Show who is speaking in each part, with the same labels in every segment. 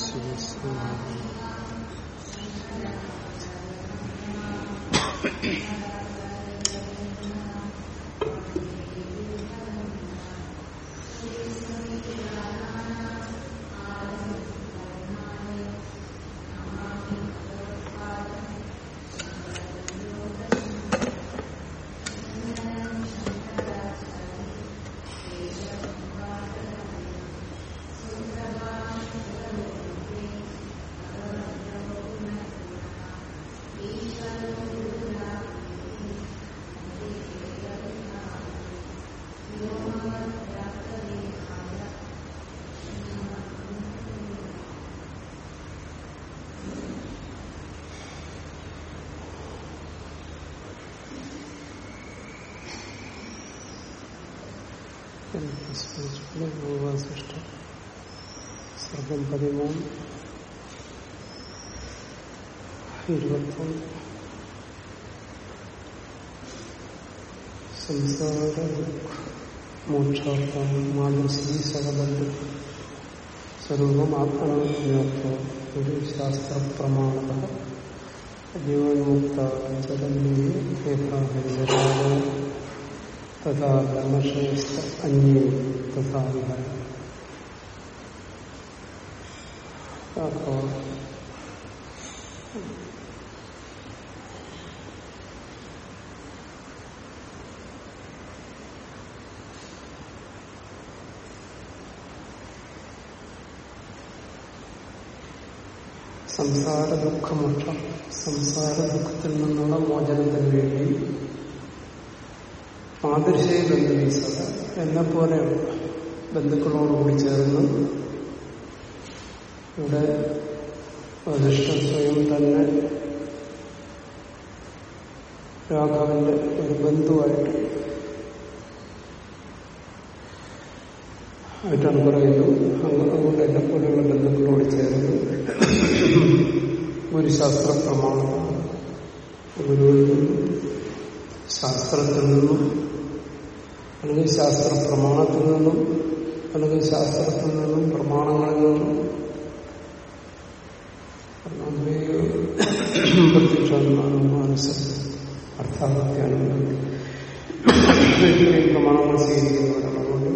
Speaker 1: സൃഷ്ട സർഗം പതിമൂന്ന്. ഇരുപത്തൊന്ന്. സംസാര മോക്ഷാർത്ഥം മാതൃശ്രീ സകബന്ധ സ്വരൂപം ആത്മനോജ്ഞാത്വം ഒരു ശാസ്ത്രപ്രമാണത ജീവൻമുക്ത ചരന്യേ തഥാ ബ്രഹ്മശ്രേഷ്ഠ അന്യേ. തഥാ അപ്പോ സംസാര ദുഃഖമോക്ഷം സംസാര ദുഃഖത്തിൽ നിന്നുള്ള മോചനത്തിന് വേണ്ടി മാതൃശയിൽ ബന്ധുവീസത എന്നെ പോലെയുള്ള ബന്ധുക്കളോടുകൂടി ചേർന്ന് ഇവിടെ വധിഷ്ഠ സ്വയം തന്നെ രാഘവന്റെ ഒരു ബന്ധുവായിട്ട് ആയിട്ടാണ് പറയുന്നത് അതുകൊണ്ട് എന്നെ പോലെയുള്ള ബന്ധുക്കളോട് ചേർന്ന് ഗുരുശാസ്ത്ര പ്രമാണം ഗുരുവിൽ ശാസ്ത്രത്തിൽ നിന്നും അല്ലെങ്കിൽ ശാസ്ത്ര പ്രമാണത്തിൽ നിന്നും അല്ലെങ്കിൽ ശാസ്ത്രത്തിൽ നിന്നും പ്രമാണങ്ങളിൽ നിന്നും. പ്രത്യക്ഷാനുമാനം മാനസം അർത്ഥാത്യാനം പ്രമാണങ്ങൾ സ്വീകരിക്കുന്നവരാണ് അതുകൊണ്ട്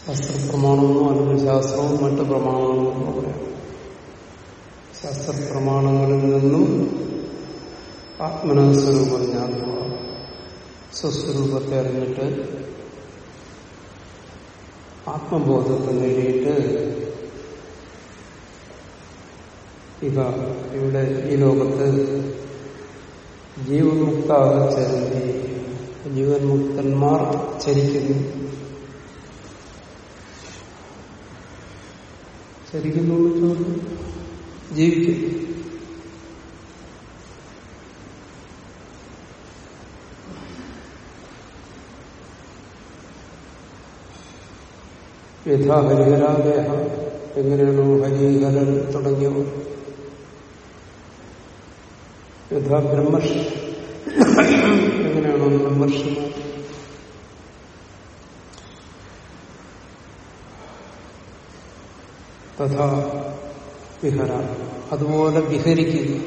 Speaker 1: ശാസ്ത്രപ്രമാണമെന്നോ അല്ലെങ്കിൽ ശാസ്ത്രവും മറ്റു പ്രമാണങ്ങളെന്നോ പറയാം. ശാസ്ത്രപ്രമാണങ്ങളിൽ നിന്നും ആത്മനസ്വരൂപം ജ്ഞാപക സ്വസ്വരൂപത്തെ അറിഞ്ഞിട്ട് ആത്മബോധത്തെ നേടിയിട്ട് ഇവ ഇവിടെ ഈ ലോകത്ത് ജീവൻമുക്താവ് ചരന്തി ജീവൻമുക്തന്മാർ ചരിക്കുന്നു. ചരിക്കുന്നു ജീവിക്കുന്നു. യഥാ ഹരിഹരാദേഹ എങ്ങനെയാണോ ഹരിഹരൻ തുടങ്ങിയവ യഥാ ബ്രഹ്മർഷി. എങ്ങനെയാണോ ബ്രഹ്മർഷിമാർ തഥാ വിഹര. അതുപോലെ വിഹരിക്കുന്നു.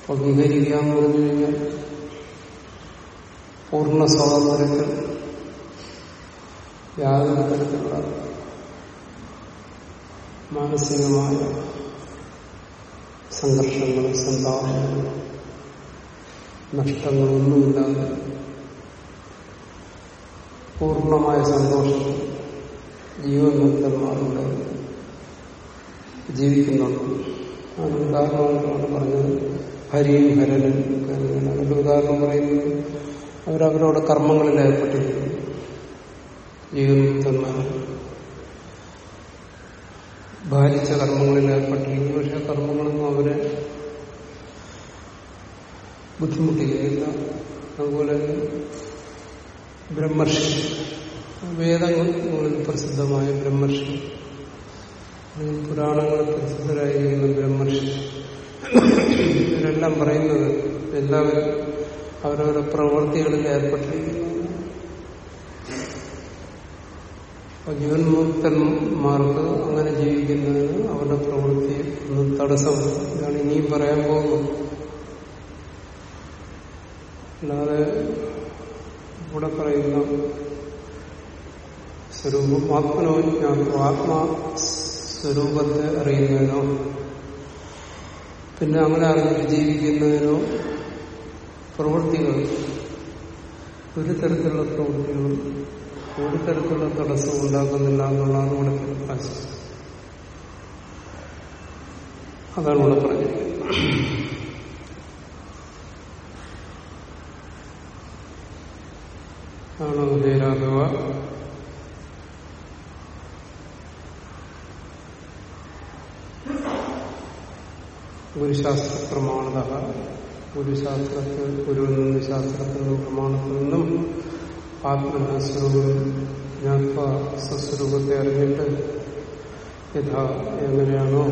Speaker 1: അപ്പൊ വിഹരിക്കുക എന്ന് പറഞ്ഞു കഴിഞ്ഞാൽ പൂർണ സ്വാതന്ത്ര്യത്തിൽ യാതൊരു തരത്തിലുള്ള മാനസികമായ സംഘർഷങ്ങളും സന്താപങ്ങളും നഷ്ടങ്ങളൊന്നുമില്ലാതെ പൂർണമായ സന്തോഷം ജീവൻ മുക്തന്മാരുണ്ട് ജീവിക്കുന്നുണ്ട്. അതിന് ഉദാഹരണമായിട്ടാണ് പറഞ്ഞത്. ഹരിയും ഹരനും അതിന്റെ ഉദാഹരണം പറയുന്നത് അവരവരോട് കർമ്മങ്ങളിൽ ഏർപ്പെട്ടിരിക്കുന്നു. ജീവൻമുക്തന്മാർ ഭാരിച്ച കർമ്മങ്ങളിൽ ഏർപ്പെട്ടിരിക്കുന്നു പക്ഷെ കർമ്മങ്ങളൊന്നും അവരെ ബുദ്ധിമുട്ടിക്കുകയില്ല. അതുപോലെ ബ്രഹ്മർഷി വേദങ്ങളിൽ പ്രസിദ്ധമായ ബ്രഹ്മർഷി. പുരാണങ്ങളിൽ പ്രസിദ്ധരായിരിക്കുന്ന ബ്രഹ്മർഷി. ഇവരെല്ലാം പറയുന്നത് എല്ലാവരും അവരവരുടെ പ്രവൃത്തികളിൽ ഏർപ്പെട്ടിരിക്കുന്നു. അപ്പൊ ജീവൻമുക്തന്മാർക്ക് അങ്ങനെ ജീവിക്കുന്നതിന് അവരുടെ പ്രവൃത്തി ഒന്നും തടസ്സം ഇതാണ് ഇനിയും പറയാൻ പോകുന്നത്. അല്ലാതെ ഇവിടെ പറയുന്ന സ്വരൂപം ആത്മനോ ജ്ഞാനം ആത്മാ സ്വരൂപത്തെ അറിയുന്നതിനോ പിന്നെ അങ്ങനെ അറിഞ്ഞിട്ട് ജീവിക്കുന്നതിനോ പ്രവൃത്തികൾ ഒരു തരത്തിലുള്ള പ്രവൃത്തികൾ ഒരു തരത്തിലുള്ള തടസ്സം ഉണ്ടാക്കുന്നില്ല എന്നുള്ളതാണ് ഇവിടെ പ്രകാശം അതാണ് ഇവിടെ പറഞ്ഞിരിക്കുന്നത്. ആണോ ഹേരാഘവ ഗുരുശാസ്ത്ര പ്രമാണത ഗുരുശാസ്ത്രത്തിൽ ഗുരുവിൽ നിന്ന് ശാസ്ത്രത്തിൽ നിന്നും പ്രമാണത്തിൽ നിന്നും ആത്മസ്വരൂപം ഞാൻ സ്വസ്വരൂപത്തെ അറിഞ്ഞിട്ട് യഥാ എങ്ങനെയാണോ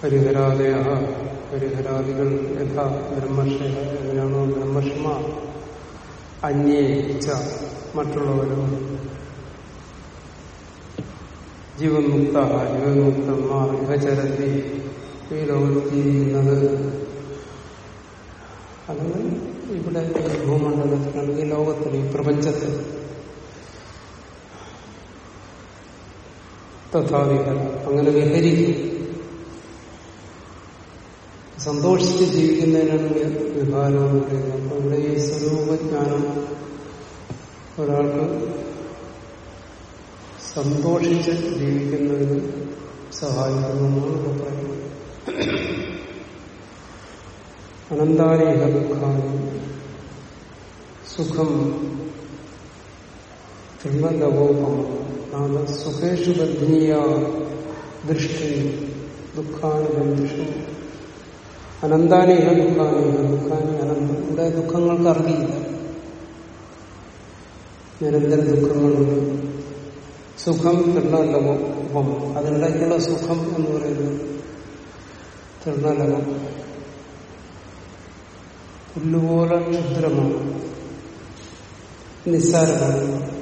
Speaker 1: ഹരിഹരാദയ ഹരിഹരാദികൾ യഥാ ബ്രഹ്മർഷയ എങ്ങനെയാണോ ബ്രഹ്മർഷിമാർ അന്യേ ച മറ്റുള്ളവരും ജീവൻമുക്ത ജീവൻമുക്തന്മാർ ഇഹചരത്തി ഈ ലോകത്തിൽ ജീവിക്കുന്നത്. ഇവിടെ ഭൂമണ്ഡലത്തിലാണെങ്കിൽ ലോകത്തിൽ ഈ പ്രപഞ്ചത്തിൽ. തഥാവിഹല അങ്ങനെ വിഹരിക്കും. സന്തോഷിച്ച് ജീവിക്കുന്നതിനാണ് വിഹാരം എന്ന് പറയുന്നത്. അപ്പൊ ഇവിടെ ഈ സ്വരൂപജ്ഞാനം ഒരാൾക്ക് സന്തോഷിച്ച് ജീവിക്കുന്നതിന് സഹായിക്കുന്നു എന്നാണ് പറയുന്നത് അനന്താനേക ദുഃഖാനി സുഖം തൃണലവോപം നാം സുഖേഷു ബന്ധനീയ ദൃഷ്ടി ദുഃഖാനുബന്ധിഷു ബന്ധുഷു അനന്താനേക ദുഃഖാനി അനന്തം. ഇവിടെ ദുഃഖങ്ങൾക്ക് അറിയില്ല നിരന്തര ദുഃഖങ്ങളുണ്ട്. സുഖം തൃണലവം അതിനിടയ്ക്കുള്ള സുഖം എന്ന് പറയുന്നത് തൃണലവം പുല്ലുപോലെ ക്ഷുദ്രമാണ് നിസ്സാരമാണ്.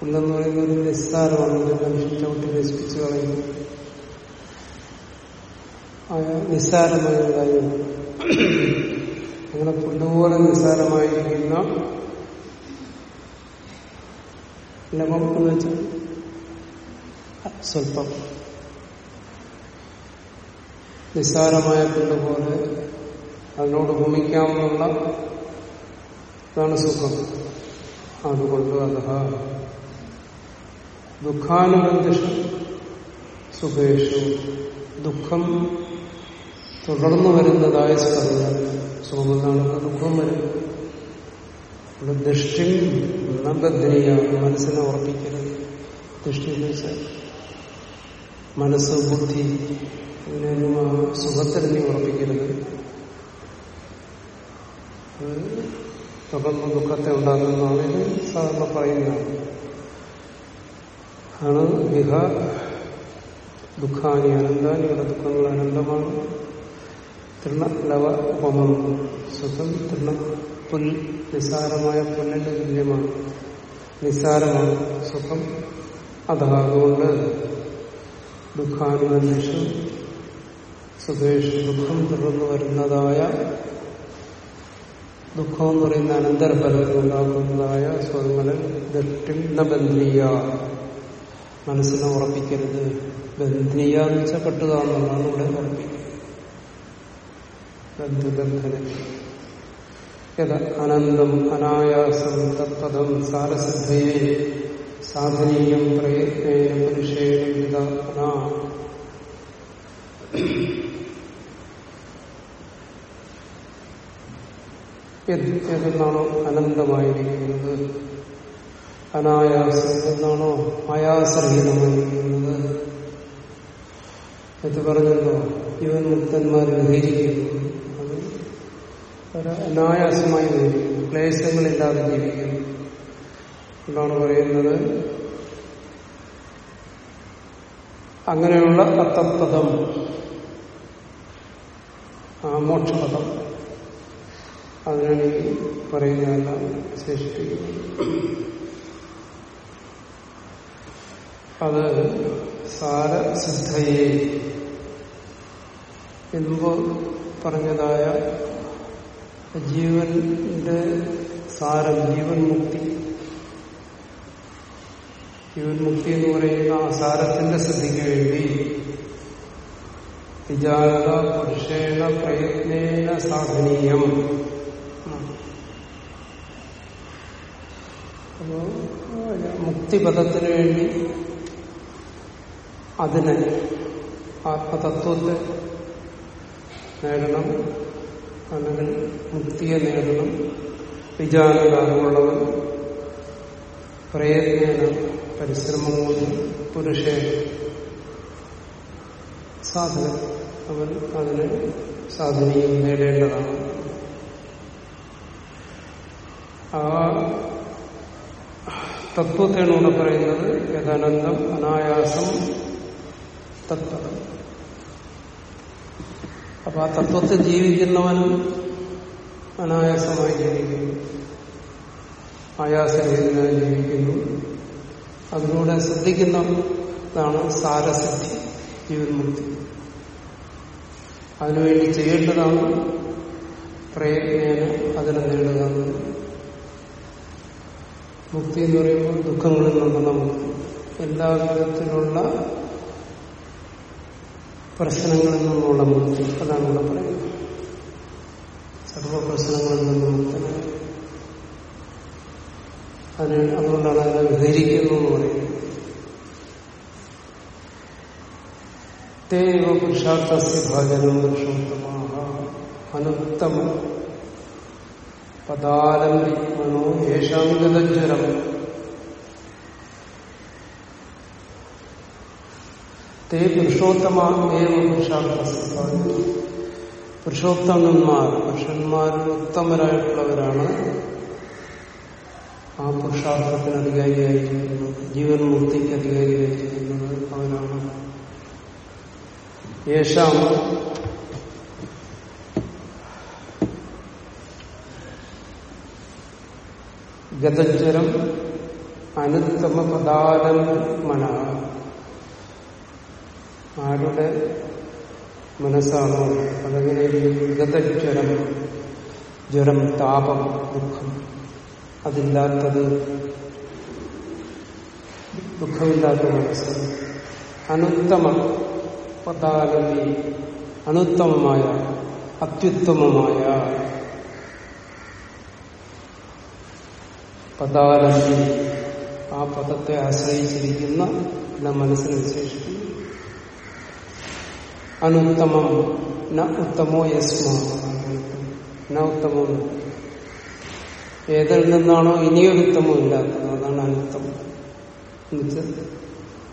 Speaker 1: പുല്ലെന്ന് പറയുന്ന ഒരു നിസ്സാരമാണ്. മനുഷ്യൻ ചവിട്ടി നശിപ്പിച്ചു കളയുന്നു നിസ്സാരമായ കാര്യം. അങ്ങനെ പുല്ലുപോലെ നിസ്സാരമായിരിക്കുന്ന ലവം സ്വല്പം. നിസ്സാരമായ പുല്ലുപോലെ അതിനോട് ഭൂമിക്കാമെന്നുള്ള ഇതാണ് സുഖം. അതുകൊണ്ട് അതഹ ദുഃഖാനുബന്ധിഷു സുഖേഷു. ദുഃഖം തുടർന്നു വരുന്നതായ സ്ഥലങ്ങൾ സുഖമെന്നാണ് ദുഃഖം വരും ഇവിടെ ദൃഷ്ടി നബദ്ധനീയാണ് മനസ്സിനെ ഉറപ്പിക്കരുത്. ദൃഷ്ടി മനസ്സ് ബുദ്ധി ഇതിനൊന്നും ആ സുഖത്തിൽ നീ ഉറപ്പിക്കരുത്. തുടർന്ന് ദുഃഖത്തെ ഉണ്ടാകുന്നതാണ് ഇത് സാധാരണ പറയുന്നതാണ് ആണ് വിഹ ദുഃഖാനി അനന്താനി ഇവിടെ ദുഃഖങ്ങൾ അനന്തമാണ്. തൃണ ലവ ഉപമം. സുഖം തൃണ പുൽ നിസ്സാരമായ പുല്ലിന്റെ തുല്യമാണ്. നിസ്സാരമാണ് സുഖം അതാകൊണ്ട് സുഖേഷ് സുഖേഷു ദുഃഖം തുടർന്നു വരുന്നതായ ദുഃഖം എന്ന് പറയുന്ന അനന്തരഫലങ്ങളുണ്ടാകുന്നതായ സ്വങ്ങളിൽ ദൃഷ്ടി ബന്ധനീയ മനസ്സിനെ ഉറപ്പിക്കരുത്. ബന്ധനീയ എന്ന് വെച്ചാൽ പെട്ടുക എന്നുള്ളതാണ് ഇവിടെ ഉറപ്പിക്കുന്നത് ബന്ധുബന്ധന. അനന്തം അനായാസം തത്പദം സാരസിദ്ധയെ. സാധനീയം പ്രയത്നേന പുരുഷേണ വിധാന ഏതെന്നാണോ അനന്തമായിരിക്കുന്നത്? അനായാസം എന്നാണോ ആയാസരഹിതമായിരിക്കുന്നത് എന്ന് പറഞ്ഞല്ലോ ഇവൻ മുക്തന്മാർ വിഹരിക്കുന്നു അത് അനായാസമായി വിഹരിക്കുന്നു ക്ലേശങ്ങളില്ലാതെ ജീവിക്കുന്നു. എന്നാണ് പറയുന്നത്. അങ്ങനെയുള്ള അത്തത്വം ആ മോക്ഷപദം. അതിനാണ് ഈ പറയുന്നതെല്ലാം വിശേഷിപ്പിക്കുന്നത് അത് സാരസിദ്ധയെ. മുമ്പ് പറഞ്ഞതായ ജീവന്റെ സാരം ജീവൻ മുക്തി. ജീവൻ മുക്തി എന്ന് പറയുന്ന ആ സാരത്തിന്റെ സിദ്ധിക്ക് വേണ്ടി വിചാരത പുരുഷേണ പ്രയത്നേന സാധനീയം അപ്പോ മുക്തിപഥത്തിന് വേണ്ടി അതിനെ ആത്മതത്വത്തെ നേടണം അല്ലെങ്കിൽ മുക്തിയെ നേടണം വിചാരകാലമുള്ളവൻ പ്രയത്നേന പരിശ്രമം കൊണ്ട് പുരുഷൻ സാധന. അവൻ അതിനെ സാധനയും നേടേണ്ടതാണ്. ആ തത്വത്തെയാണ് ഇവിടെ പറയുന്നത്. യഥാനന്ദം അനായാസം തത്വം. അപ്പൊ ആ തത്വത്തെ ജീവിക്കുന്നവൻ അനായാസമായി ജീവിക്കുന്നു. ആയാസരഹിതനായി ജീവിക്കുന്നു. അതിലൂടെ ശ്രദ്ധിക്കുന്നതാണ് സാരസിദ്ധി ജീവൻ മുക്തി അതിനുവേണ്ടി ചെയ്യേണ്ടതാണ് പ്രയത്നേന അതിനെ നേടുക. മുക്തി എന്ന് പറയുമ്പോൾ ദുഃഖങ്ങളിൽ നിന്നുള്ള മുക്തി എല്ലാ വിധത്തിലുള്ള പ്രശ്നങ്ങളിൽ നിന്നുള്ള മുക്തി അതാണ് ഇവിടെ പറയുന്നത്. സർവപ്രശ്നങ്ങളിൽ മുക്തനായി അതിന് അതുകൊണ്ടാണ് അതിനെ വിഹരിക്കുന്നു എന്ന് പറയുന്നത്. തേവ പുരുഷാർത്ഥസ്യ ഭാജനം പുരുഷോത്തമാഹ. അനുത്തമ. പദാലംബി മനോ യേശാം ഗതജ്വരം തേ പുരുഷോത്തമാത്മേവ പുരുഷാർത്ഥസ്യ ഭാജനം പുരുഷോത്തമന്മാർ പുരുഷന്മാരിൽ ഉത്തമരായിട്ടുള്ളവരാണ് ആ പുരുഷാർത്ഥത്തിന് അധികാരിയായിരിക്കുന്നത് ജീവൻ മുക്തിക്ക് അധികാരിയായിരിക്കുന്നത് അവനാണ്. യേശാം ഗതജ്വരം അനുത്തമ പദാലം മന. ആരുടെ മനസ്സാണോ അതങ്ങനെ ഗതജ്വരം ജ്വരം താപം ദുഃഖം അതില്ലാത്തത് ദുഃഖമില്ലാത്ത മനസ്സ്. അനുത്തമ പദാലമി അനുത്തമമായ അത്യുത്തമമായ പദാലമി ആ പദത്തെ ആശ്രയിച്ചിരിക്കുന്ന എന്ന മനസ്സിനെ വിശേഷിക്കുന്നു അനുത്തമം ന ഉത്തമോ യസ്മ ന ഉത്തമോ ഏതിൽ നിന്നാണോ ഇനിയൊരു ഉത്തമം ഇല്ലാത്തത് അതാണ് അനുത്തമം.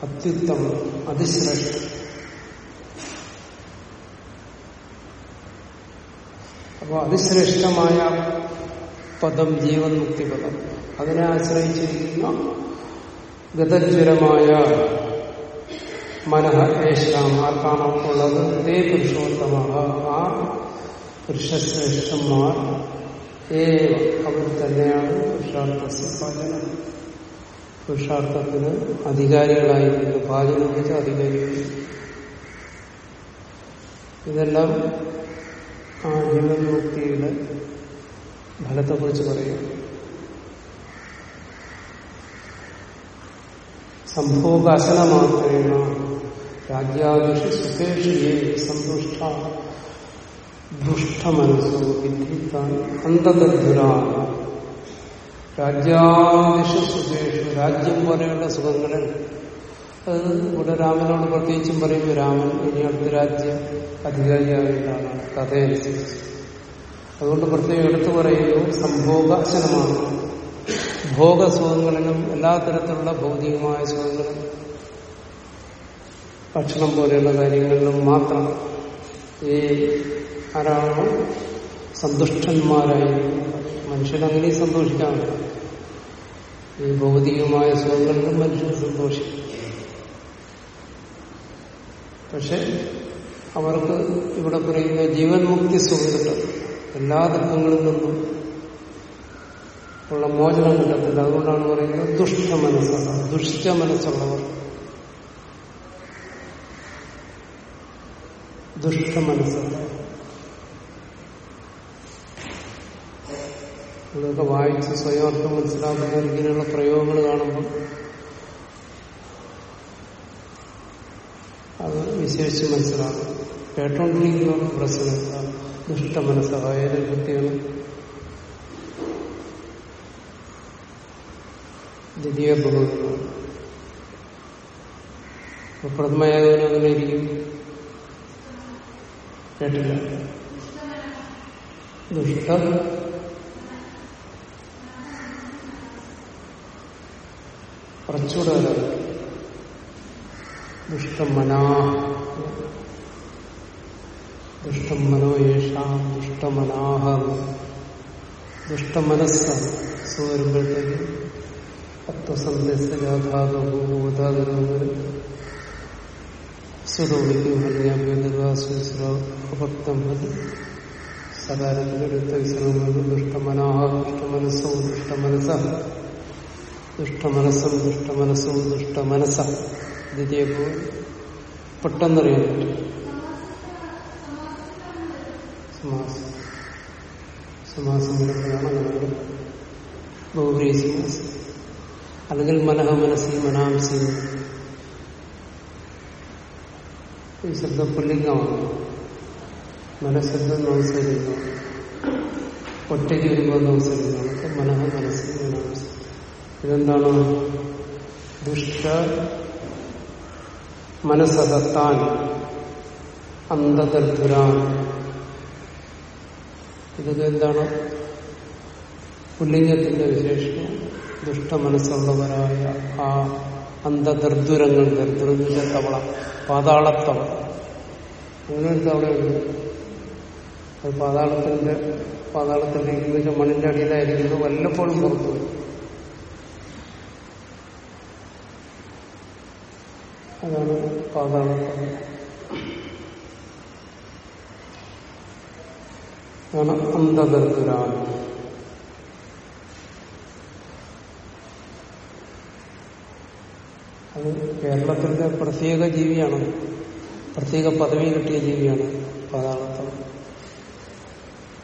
Speaker 1: അത്യുത്തമം അതിശ്രേഷ്ഠം. അപ്പോൾ അതിശ്രേഷ്ഠമായ പദം ജീവൻ മുക്തി പദം. അതിനെ ആശ്രയിച്ചിരിക്കുന്ന ഗതജ്വരമായ മനഃ ഏഷാം. ആർക്കാണോ ഉള്ളത്? തേ പുരുഷോത്തമ. ആ പുരുഷശ്രേഷ്ഠന്മാർ ഏ അവർ തന്നെയാണ് പുരുഷാർത്ഥ പാചനം പുരുഷാർത്ഥത്തിന് അധികാരികളായിരിക്കുന്നു പാചനം വെച്ച അധികാരികൾ ഇതെല്ലാം ആ ജീവൻമുക്തിയുടെ ഫലത്തെക്കുറിച്ച് പറയും സംഭോഗാസന മാത്രേണ രാജ്യാദിഷു സുഖേഷിയെ സന്തുഷ്ട. ദുഷ്ടമനസ്സോ വിദ്ധിത്താൻ അന്ധതദ്ധുരാ രാജ്യാദിഷു സുഖേഷു രാജ്യം പോലെയുള്ള സുഖങ്ങളിൽ അത് ഇവിടെ രാമനോട് പ്രത്യേകിച്ചും പറയും രാമൻ ഇനി അടുത്ത രാജ്യ അധികാരിയായിട്ടാണ് കഥയനുസരിച്ച്. അതുകൊണ്ട് പ്രത്യേകം എടുത്തു പറയുന്നു സംഭോഗാശനമാണ് ഭോഗസുഖങ്ങളിലും എല്ലാ തരത്തിലുള്ള ഭൗതികമായ സുഖങ്ങളും ഭക്ഷണം പോലെയുള്ള കാര്യങ്ങളിലും മാത്രം ഈ ആരാണോ സന്തുഷ്ടന്മാരായി മനുഷ്യനങ്ങനെ സന്തോഷിക്കാറില്ല ഈ ഭൗതികമായ സുഖങ്ങളിലും മനുഷ്യൻ സന്തോഷിക്കും. പക്ഷെ അവർക്ക് ഇവിടെ പറയുന്ന ജീവൻ മുക്തി സുഖം കിട്ടും. എല്ലാ ദുഃഖങ്ങളിൽ നിന്നും ഉള്ള മോചനം കിട്ടത്തില്ല. അതുകൊണ്ടാണ് പറയുന്നത് ദുഷ്ട മനസ്സാണ് ദുഷ്ട മനസ്സുള്ളവർ ദുഷ്ട മനസ്സാണ് ഇതൊക്കെ വായിച്ച് സ്വയം അർത്ഥം മനസ്സിലാക്കുന്ന ഇങ്ങനെയുള്ള പ്രയോഗങ്ങൾ കാണുമ്പോൾ അത് വിശേഷിച്ച് മനസ്സിലാകും. കേട്ടോണ്ടിരിക്കുന്ന പ്രശ്നമില്ല. ദുഷ്ട മനസ്സായ വ്യക്തിയാണ് ദ്വിതീയ ഭഗവതിയാണ് പ്രഥമയായവനും അങ്ങനെ ഇരിക്കും. കേട്ടില്ല. ദുഷ്ട കുറച്ചുകൂടെ ദുഷ്ടമനാ ദുഷ്ടം മനോയേഷാം ദുഷ്ടമനാഹ. ദുഷ്ടമനസ്സാണ്. സു വരുമ്പോഴത്തേക്ക് തത്വസന്ദേശാധാതുഭൂതാകുന്നത് സ്വതോമിക്കും അപക്തം സകാരത്തിലെടുത്ത വിശ്രമം ദുഷ്ടമനാഹ ദുഷ്ടമനസ്സോ ദുഷ്ടമനസ്സ ദുഷ്ടമനസ്സും ദുഷ്ടമനസ്സും ദുഷ്ടമനസ്സ ദ്വിതീയ പെട്ടെന്നറിയാൻ പറ്റും സമാസം സമാസം ബഹുബ്രീ സമാസം അല്ലെങ്കിൽ മനഃ മനസ്സി മനാംസി ഈ ശബ്ദ പുല്ലിംഗമാണ് മനഃശബ്ദം നമസ്കരിക്കുന്നു ഒറ്റയ്ക്ക് വരുമ്പോൾ നമസ്കരിക്കുന്നു അതൊക്കെ മനഃ മനസ്സി മനാംസി ഇതെന്താണ്? ദുഷ്ട മനസ്സകത്താൻ അന്ധതർധുരാൻ ഇതൊക്കെ എന്താണ്? പുല്ലിംഗത്തിന്റെ വിശേഷം ദുഷ്ടമനസ്സുള്ളവരായ ആ അന്ധദർദുരങ്ങൾ ദർദുരത്തിന്റെ തവള പാതാളത്തവള. അങ്ങനെ ഒരു തവളയുണ്ട്. അത് പാതാളത്തിന്റെ പാതാളത്തിലിരിക്കുന്ന മണ്ണിന്റെ അടിയിലായിരിക്കുന്നത് വല്ലപ്പോഴും പുറത്തു അതാണ് പാതാളത്തവള. അതാണ് അന്ധദർദുരാണ് അത് കേരളത്തിന്റെ പ്രത്യേക ജീവിയാണ്. പ്രത്യേക പദവി കിട്ടിയ ജീവിയാണ്. പാതാളത്തം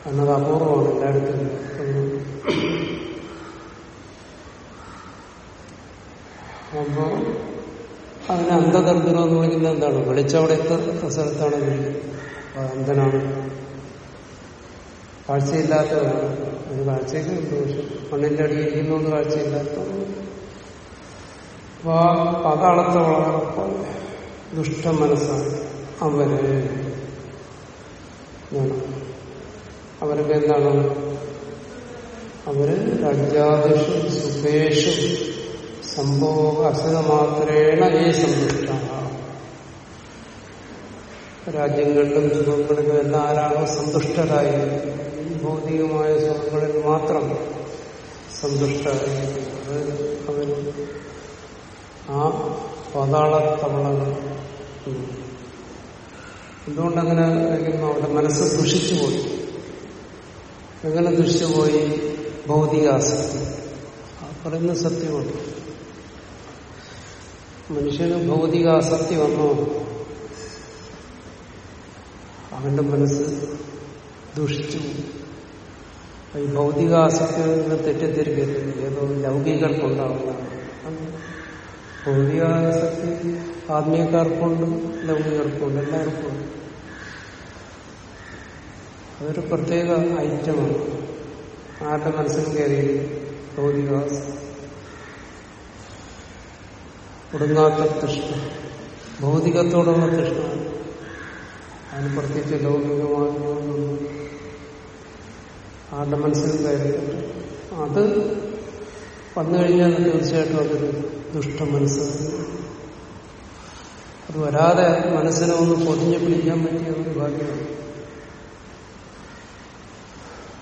Speaker 1: എന്നത് അപൂർവമാണ് എല്ലായിടത്തും. അപ്പോ അതിനെ അന്ധതന്ത്രം എന്ന് വിളിക്കുന്നത് എന്താണ്? വെളിച്ചവിടെ എത്ര സ്ഥലത്താണ് അന്ധനാണ്. കാഴ്ചയില്ലാത്തതാണ് ഒരു കാഴ്ചയൊക്കെ ഉണ്ട് പക്ഷെ മണ്ണിന്റെ അടിയിൽ ഇരിക്കുന്നൊന്നും കാഴ്ചയില്ലാത്തതാണ് അപ്പൊ വളരെ ദുഷ്ട മനസ്സാണ്. അവർ അവരൊക്കെ എന്താണ്? അവർ രാജ്യാദിഷു സുഖേഷു സംഭവ അസുഖമാത്രേണ ഈ സന്തുഷ്ട രാജ്യങ്ങളിലും സുഖങ്ങളിലും എല്ലാം ആരാണോ സന്തുഷ്ടരായി ഭൗതികമായ സുഖങ്ങളിൽ മാത്രം സന്തുഷ്ടരായി. അവർ ആ പാതാള തവളകൾ. എന്തുകൊണ്ടങ്ങനെ അവരുടെ മനസ്സ് ദുഷിച്ചുപോയി എങ്ങനെ ദുഷിച്ചുപോയി ഭൗതികാസക്തി. ആ പറയുന്ന സത്യമാണ്. മനുഷ്യന് ഭൗതികാസക്തി വന്നോ. അവന്റെ മനസ്സ് ദുഷിച്ചു. ഈ ഭൗതികാസക്തി തെറ്റിദ്ധരിക്കരുത്. ഏതോ ലൗകികർക്കുണ്ടാവുന്നതാണ്. ഭൗതികാസക്തി ആത്മീയക്കാർക്കുണ്ട് ലൗകികർക്കുണ്ട് എല്ലാവർക്കും ഉണ്ട് അതൊരു പ്രത്യേക ഐറ്റമാണ്. ആരുടെ മനസ്സിൽ കയറി ഭൗതികാസ് ഒടുങ്ങാത്ത തൃഷ്ണ. ഭൗതികത്തോടുള്ള തൃഷ്ണ. അതിന് പ്രത്യേകിച്ച് ലൗകികമാകുന്നു ആരുടെ മനസ്സിൽ കയറി അത് വന്നു കഴിഞ്ഞാൽ തീർച്ചയായിട്ടും അതൊരു ദുഷ്ട മനസ്സ് അത് വരാതെ മനസ്സിനെ ഒന്ന് പൊതിഞ്ഞ് പിടിക്കാൻ പറ്റിയ ഒരു ഭാഗ്യമാണ്.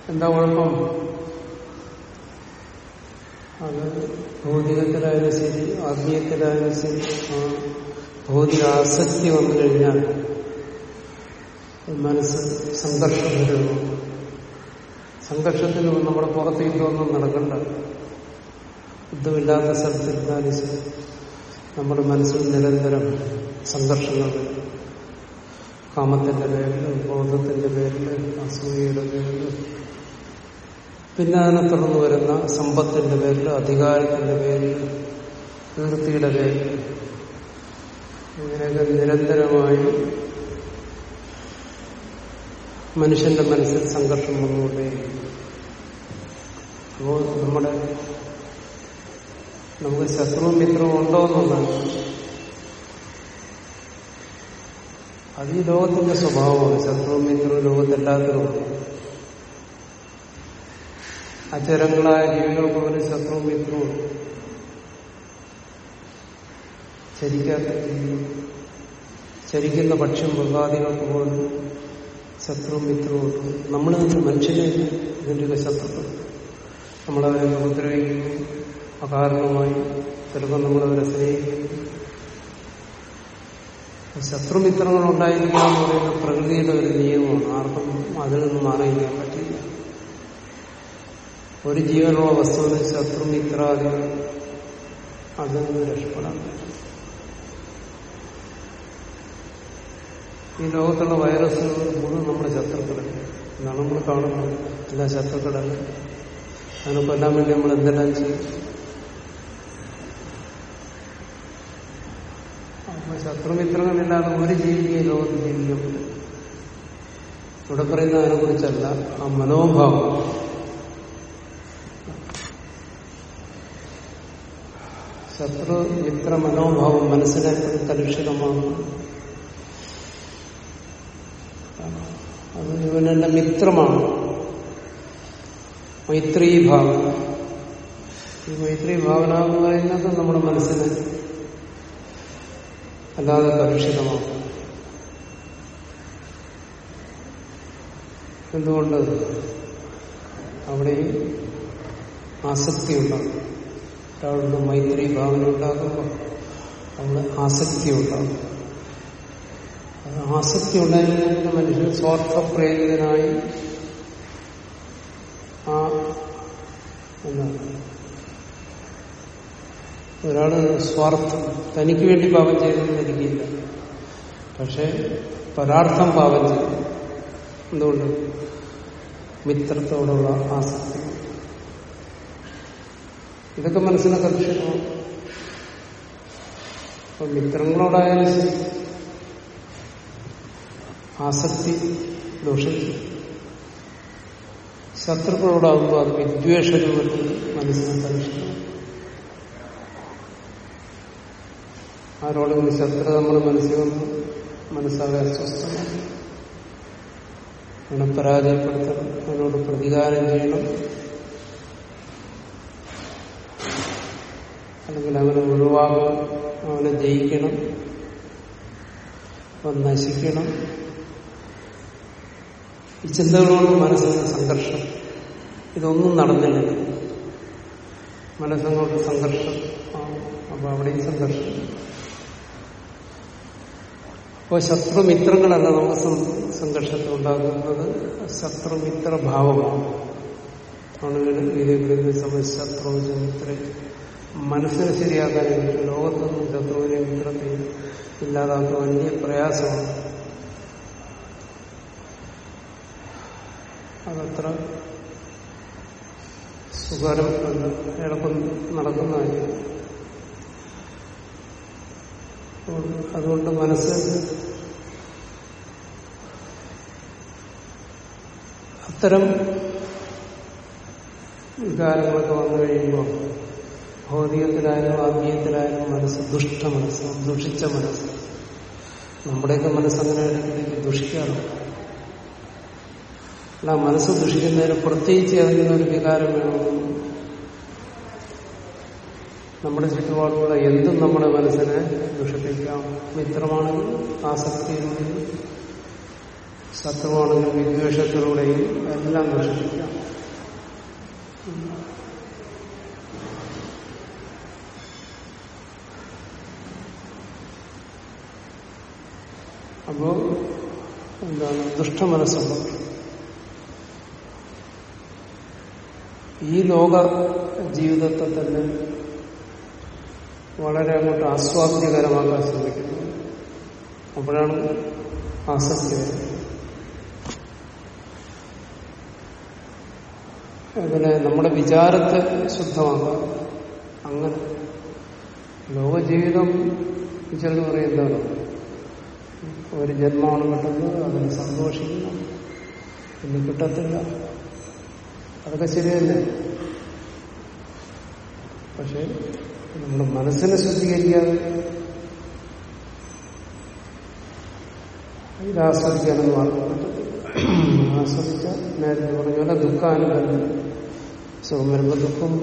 Speaker 1: എന്താ കുഴപ്പം? അത് ഭൗതികത്തിലായാലും ശരി ആത്മീയത്തിലായാലും ശരി ഭൗതിക ആസക്തി വന്നു കഴിഞ്ഞാൽ മനസ്സ് സംഘർഷം വരുന്നു സംഘർഷത്തിന് നമ്മുടെ പുറത്തേക്ക് ഒന്നും നടക്കണ്ട. യുദ്ധമില്ലാത്ത സ്ഥലത്തിരുന്നാലും നമ്മുടെ മനസ്സിൽ നിരന്തരം സംഘർഷങ്ങൾ കാമത്തിന്റെ പേരിൽ ബോധത്തിന്റെ പേരിൽ അസൂയയുടെ പേരിൽ പിന്നെ അതിനെ തുടർന്ന് വരുന്ന സമ്പത്തിന്റെ പേരിൽ അധികാരത്തിന്റെ പേരിൽ കീർത്തിയുടെ പേരിൽ ഇങ്ങനെയൊക്കെ നിരന്തരമായി മനുഷ്യന്റെ മനസ്സിൽ സംഘർഷം വന്നുകൊണ്ടേയിരിക്കും. അപ്പോൾ നമ്മുടെ നമുക്ക് ശത്രുവും മിത്രവും ഉണ്ടോ എന്നുള്ളതാണ് അത് ഈ ലോകത്തിന്റെ സ്വഭാവമാണ്. ശത്രുവും മിത്രവും ലോകത്തെല്ലാത്തിലും ഉണ്ട്. അചരങ്ങളായ ജീവികൾക്ക് പോലും ശത്രുവും മിത്രവും ചരിക്കാത്ത ചരിക്കുന്ന പക്ഷം മൃഗാദികൾക്ക് പോലും ശത്രുവും മിത്രവും നമ്മൾ മനുഷ്യനെ ഇതിന്റെയൊക്കെ ശത്രുക്കൾ നമ്മളവരെ ഉപദ്രവിക്കുന്നു. അകാരണമായി ചിലപ്പോൾ നമ്മളവരെ സ്നേഹിക്കുന്നു ശത്രുമിത്രങ്ങൾ ഉണ്ടായിരിക്കുക എന്ന് പറയുന്നത് പ്രകൃതിയുടെ ഒരു നിയമമാണ്. ആർക്കും അതിൽ നിന്ന് മാറിയിരിക്കാൻ പറ്റില്ല. ഒരു ജീവനുള്ള വസ്തുവിന് ശത്രുമിത്രാദികൾ അതിൽ നിന്ന് രക്ഷപ്പെടാൻ പറ്റും ഈ ലോകത്തുള്ള വൈറസുകൾ മുഴുവൻ നമ്മുടെ ശത്രുക്കളല്ല? എന്നാണ് നമ്മൾ കാണുന്നത്. എല്ലാ ശത്രുക്കളല്ല? അതിനെ കൊല്ലാൻ വേണ്ടി നമ്മൾ എന്തെല്ലാം ചെയ്യും? ശത്രുമിത്രങ്ങളില്ലാതെ ഒരു ജീവിയെ ലോകത്ത് ജീവിക്കാൻ പറ്റും ഇവിടെ പറയുന്ന കുറിച്ചല്ല ആ മനോഭാവം. ശത്രു മിത്ര മനോഭാവം മനസ്സിനെ കലുഷിതമാണ്. അത് ഇവനെന്റെ മിത്രമാണ്. മൈത്രീ ഭാവന. ഈ മൈത്രീ ഭാവന എന്ന് പറയുന്നത് നമ്മുടെ മനസ്സിന് അല്ലാതെ കലുഷിതമാണ് എന്തുകൊണ്ട് അവിടെയും ആസക്തി ഉണ്ടാകും? ഒരാളുടെ മൈത്രി ഭാവന ഉണ്ടാകുമ്പോൾ അവിടെ ആസക്തി ഉണ്ടാകും. ആസക്തി ഉണ്ടായിരുന്ന മനുഷ്യൻ സ്വാർത്ഥപ്രേരിതനായി എന്താണ് ഒരാൾ സ്വാർത്ഥം. തനിക്ക് വേണ്ടി പാപം ചെയ്തെന്നിരിക്കില്ല പക്ഷെ പരാർത്ഥം പാപം ചെയ്തു. എന്തുകൊണ്ട്? മിത്രത്തോടുള്ള ആസക്തി. ഇതൊക്കെ മനസ്സിനെ കലുഷിതമാണ് അപ്പൊ മിത്രങ്ങളോടായാലും ശരി. ആസക്തി ദോഷിച്ചു ശത്രുക്കളോടാകുമ്പോൾ അത് വിദ്വേഷ മനസ്സിനെ കലുഷിക്കും ആരോടെങ്കിലും ശത്രു നമ്മൾ മനസ്സിൽ വന്നു മനസ്സാകെ അസ്വസ്ഥമാണ് പരാജയപ്പെടുത്തണം. അതിനോട് പ്രതികാരം ചെയ്യണം. അല്ലെങ്കിൽ അവനെ ഒഴിവാക്കണം. അവനെ ജയിക്കണം. അവൻ നശിക്കണം. ഈ ചിന്തകളോട് മനസ്സിന് സംഘർഷം. ഇതൊന്നും നടന്നില്ല. മനസ്സങ്ങോട്ട് സംഘർഷം. അപ്പൊ അവിടെയും സംഘർഷം. അപ്പോൾ ശത്രുമിത്രങ്ങളല്ല നമുക്ക് സംഘർഷത്തിൽ ഉണ്ടാകുന്നത് ശത്രുമിത്രഭാവമാണ്. ആണ് ഗീതയുടെ സമയത്ത് ശത്രു മിത്ര മനസ്സിനെ ശരിയാക്കാൻ പറ്റും ലോകത്തൊന്നും ശത്രുവിനെ മിത്രത്തെയും ഇല്ലാതാക്കുക വലിയ പ്രയാസമാണ്. അതത്ര സുഖകരം എളുപ്പം നടക്കുന്ന കാര്യം. അതുകൊണ്ട് മനസ്സ് അത്തരം വികാരങ്ങളൊക്കെ വന്നു കഴിയുമ്പോൾ ഭൗതികത്തിലായാലും ആത്മീയത്തിലായാലും മനസ്സ് ദുഷ്ട മനസ്സ് ദുഷിച്ച മനസ്സ്. നമ്മുടെയൊക്കെ മനസ്സങ്ങനെ ഇടയ്ക്കിടയ്ക്ക് ദുഷിക്കാറുണ്ട്. അല്ല മനസ്സ് ദുഷിക്കുന്നതിന് പ്രത്യേകിച്ച് അതിനൊരു വികാരം വേണമെന്നും നമ്മുടെ ചുറ്റുപാടുള്ള എന്തും നമ്മുടെ മനസ്സിനെ ദുഷിപ്പിക്കാം. മിത്രമാണെങ്കിൽ ആസക്തിയിലൂടെയും ശത്രുവാണെങ്കിൽ വിദ്വേഷത്തിലൂടെയും എല്ലാം ദുഷിപ്പിക്കാം. അപ്പോ എന്താണ്? ദുഷ്ടമനസ്സുള്ള ഈ ലോക ജീവിതത്തെ തന്നെ വളരെ അങ്ങോട്ട് ആസ്വാദ്യകരമാക്കാൻ ശ്രമിക്കുന്നു. അപ്പോഴാണ് ആസക്തി അതിനെ നമ്മുടെ വിചാരത്തെ ശുദ്ധമാക്കാം. അങ്ങനെ ലോകജീവിതം ചിലത് പറയുന്നതാണ് ഒരു ജന്മമാണ് കിട്ടുന്നത് അതിന് സന്തോഷിക്കണം പിന്നെ കിട്ടത്തില്ല. അതൊക്കെ ശരിയല്ലേ? പക്ഷെ നമ്മുടെ മനസ്സിനെ ശുദ്ധീകരിക്കാതെ ഇത് പറ്റത്തില്ല. ആസ്വദിച്ചാൽ നേരത്തെ പറഞ്ഞ പോലെ ദുഃഖാനുഭവം സുഖം വരുമ്പോൾ ദുഃഖം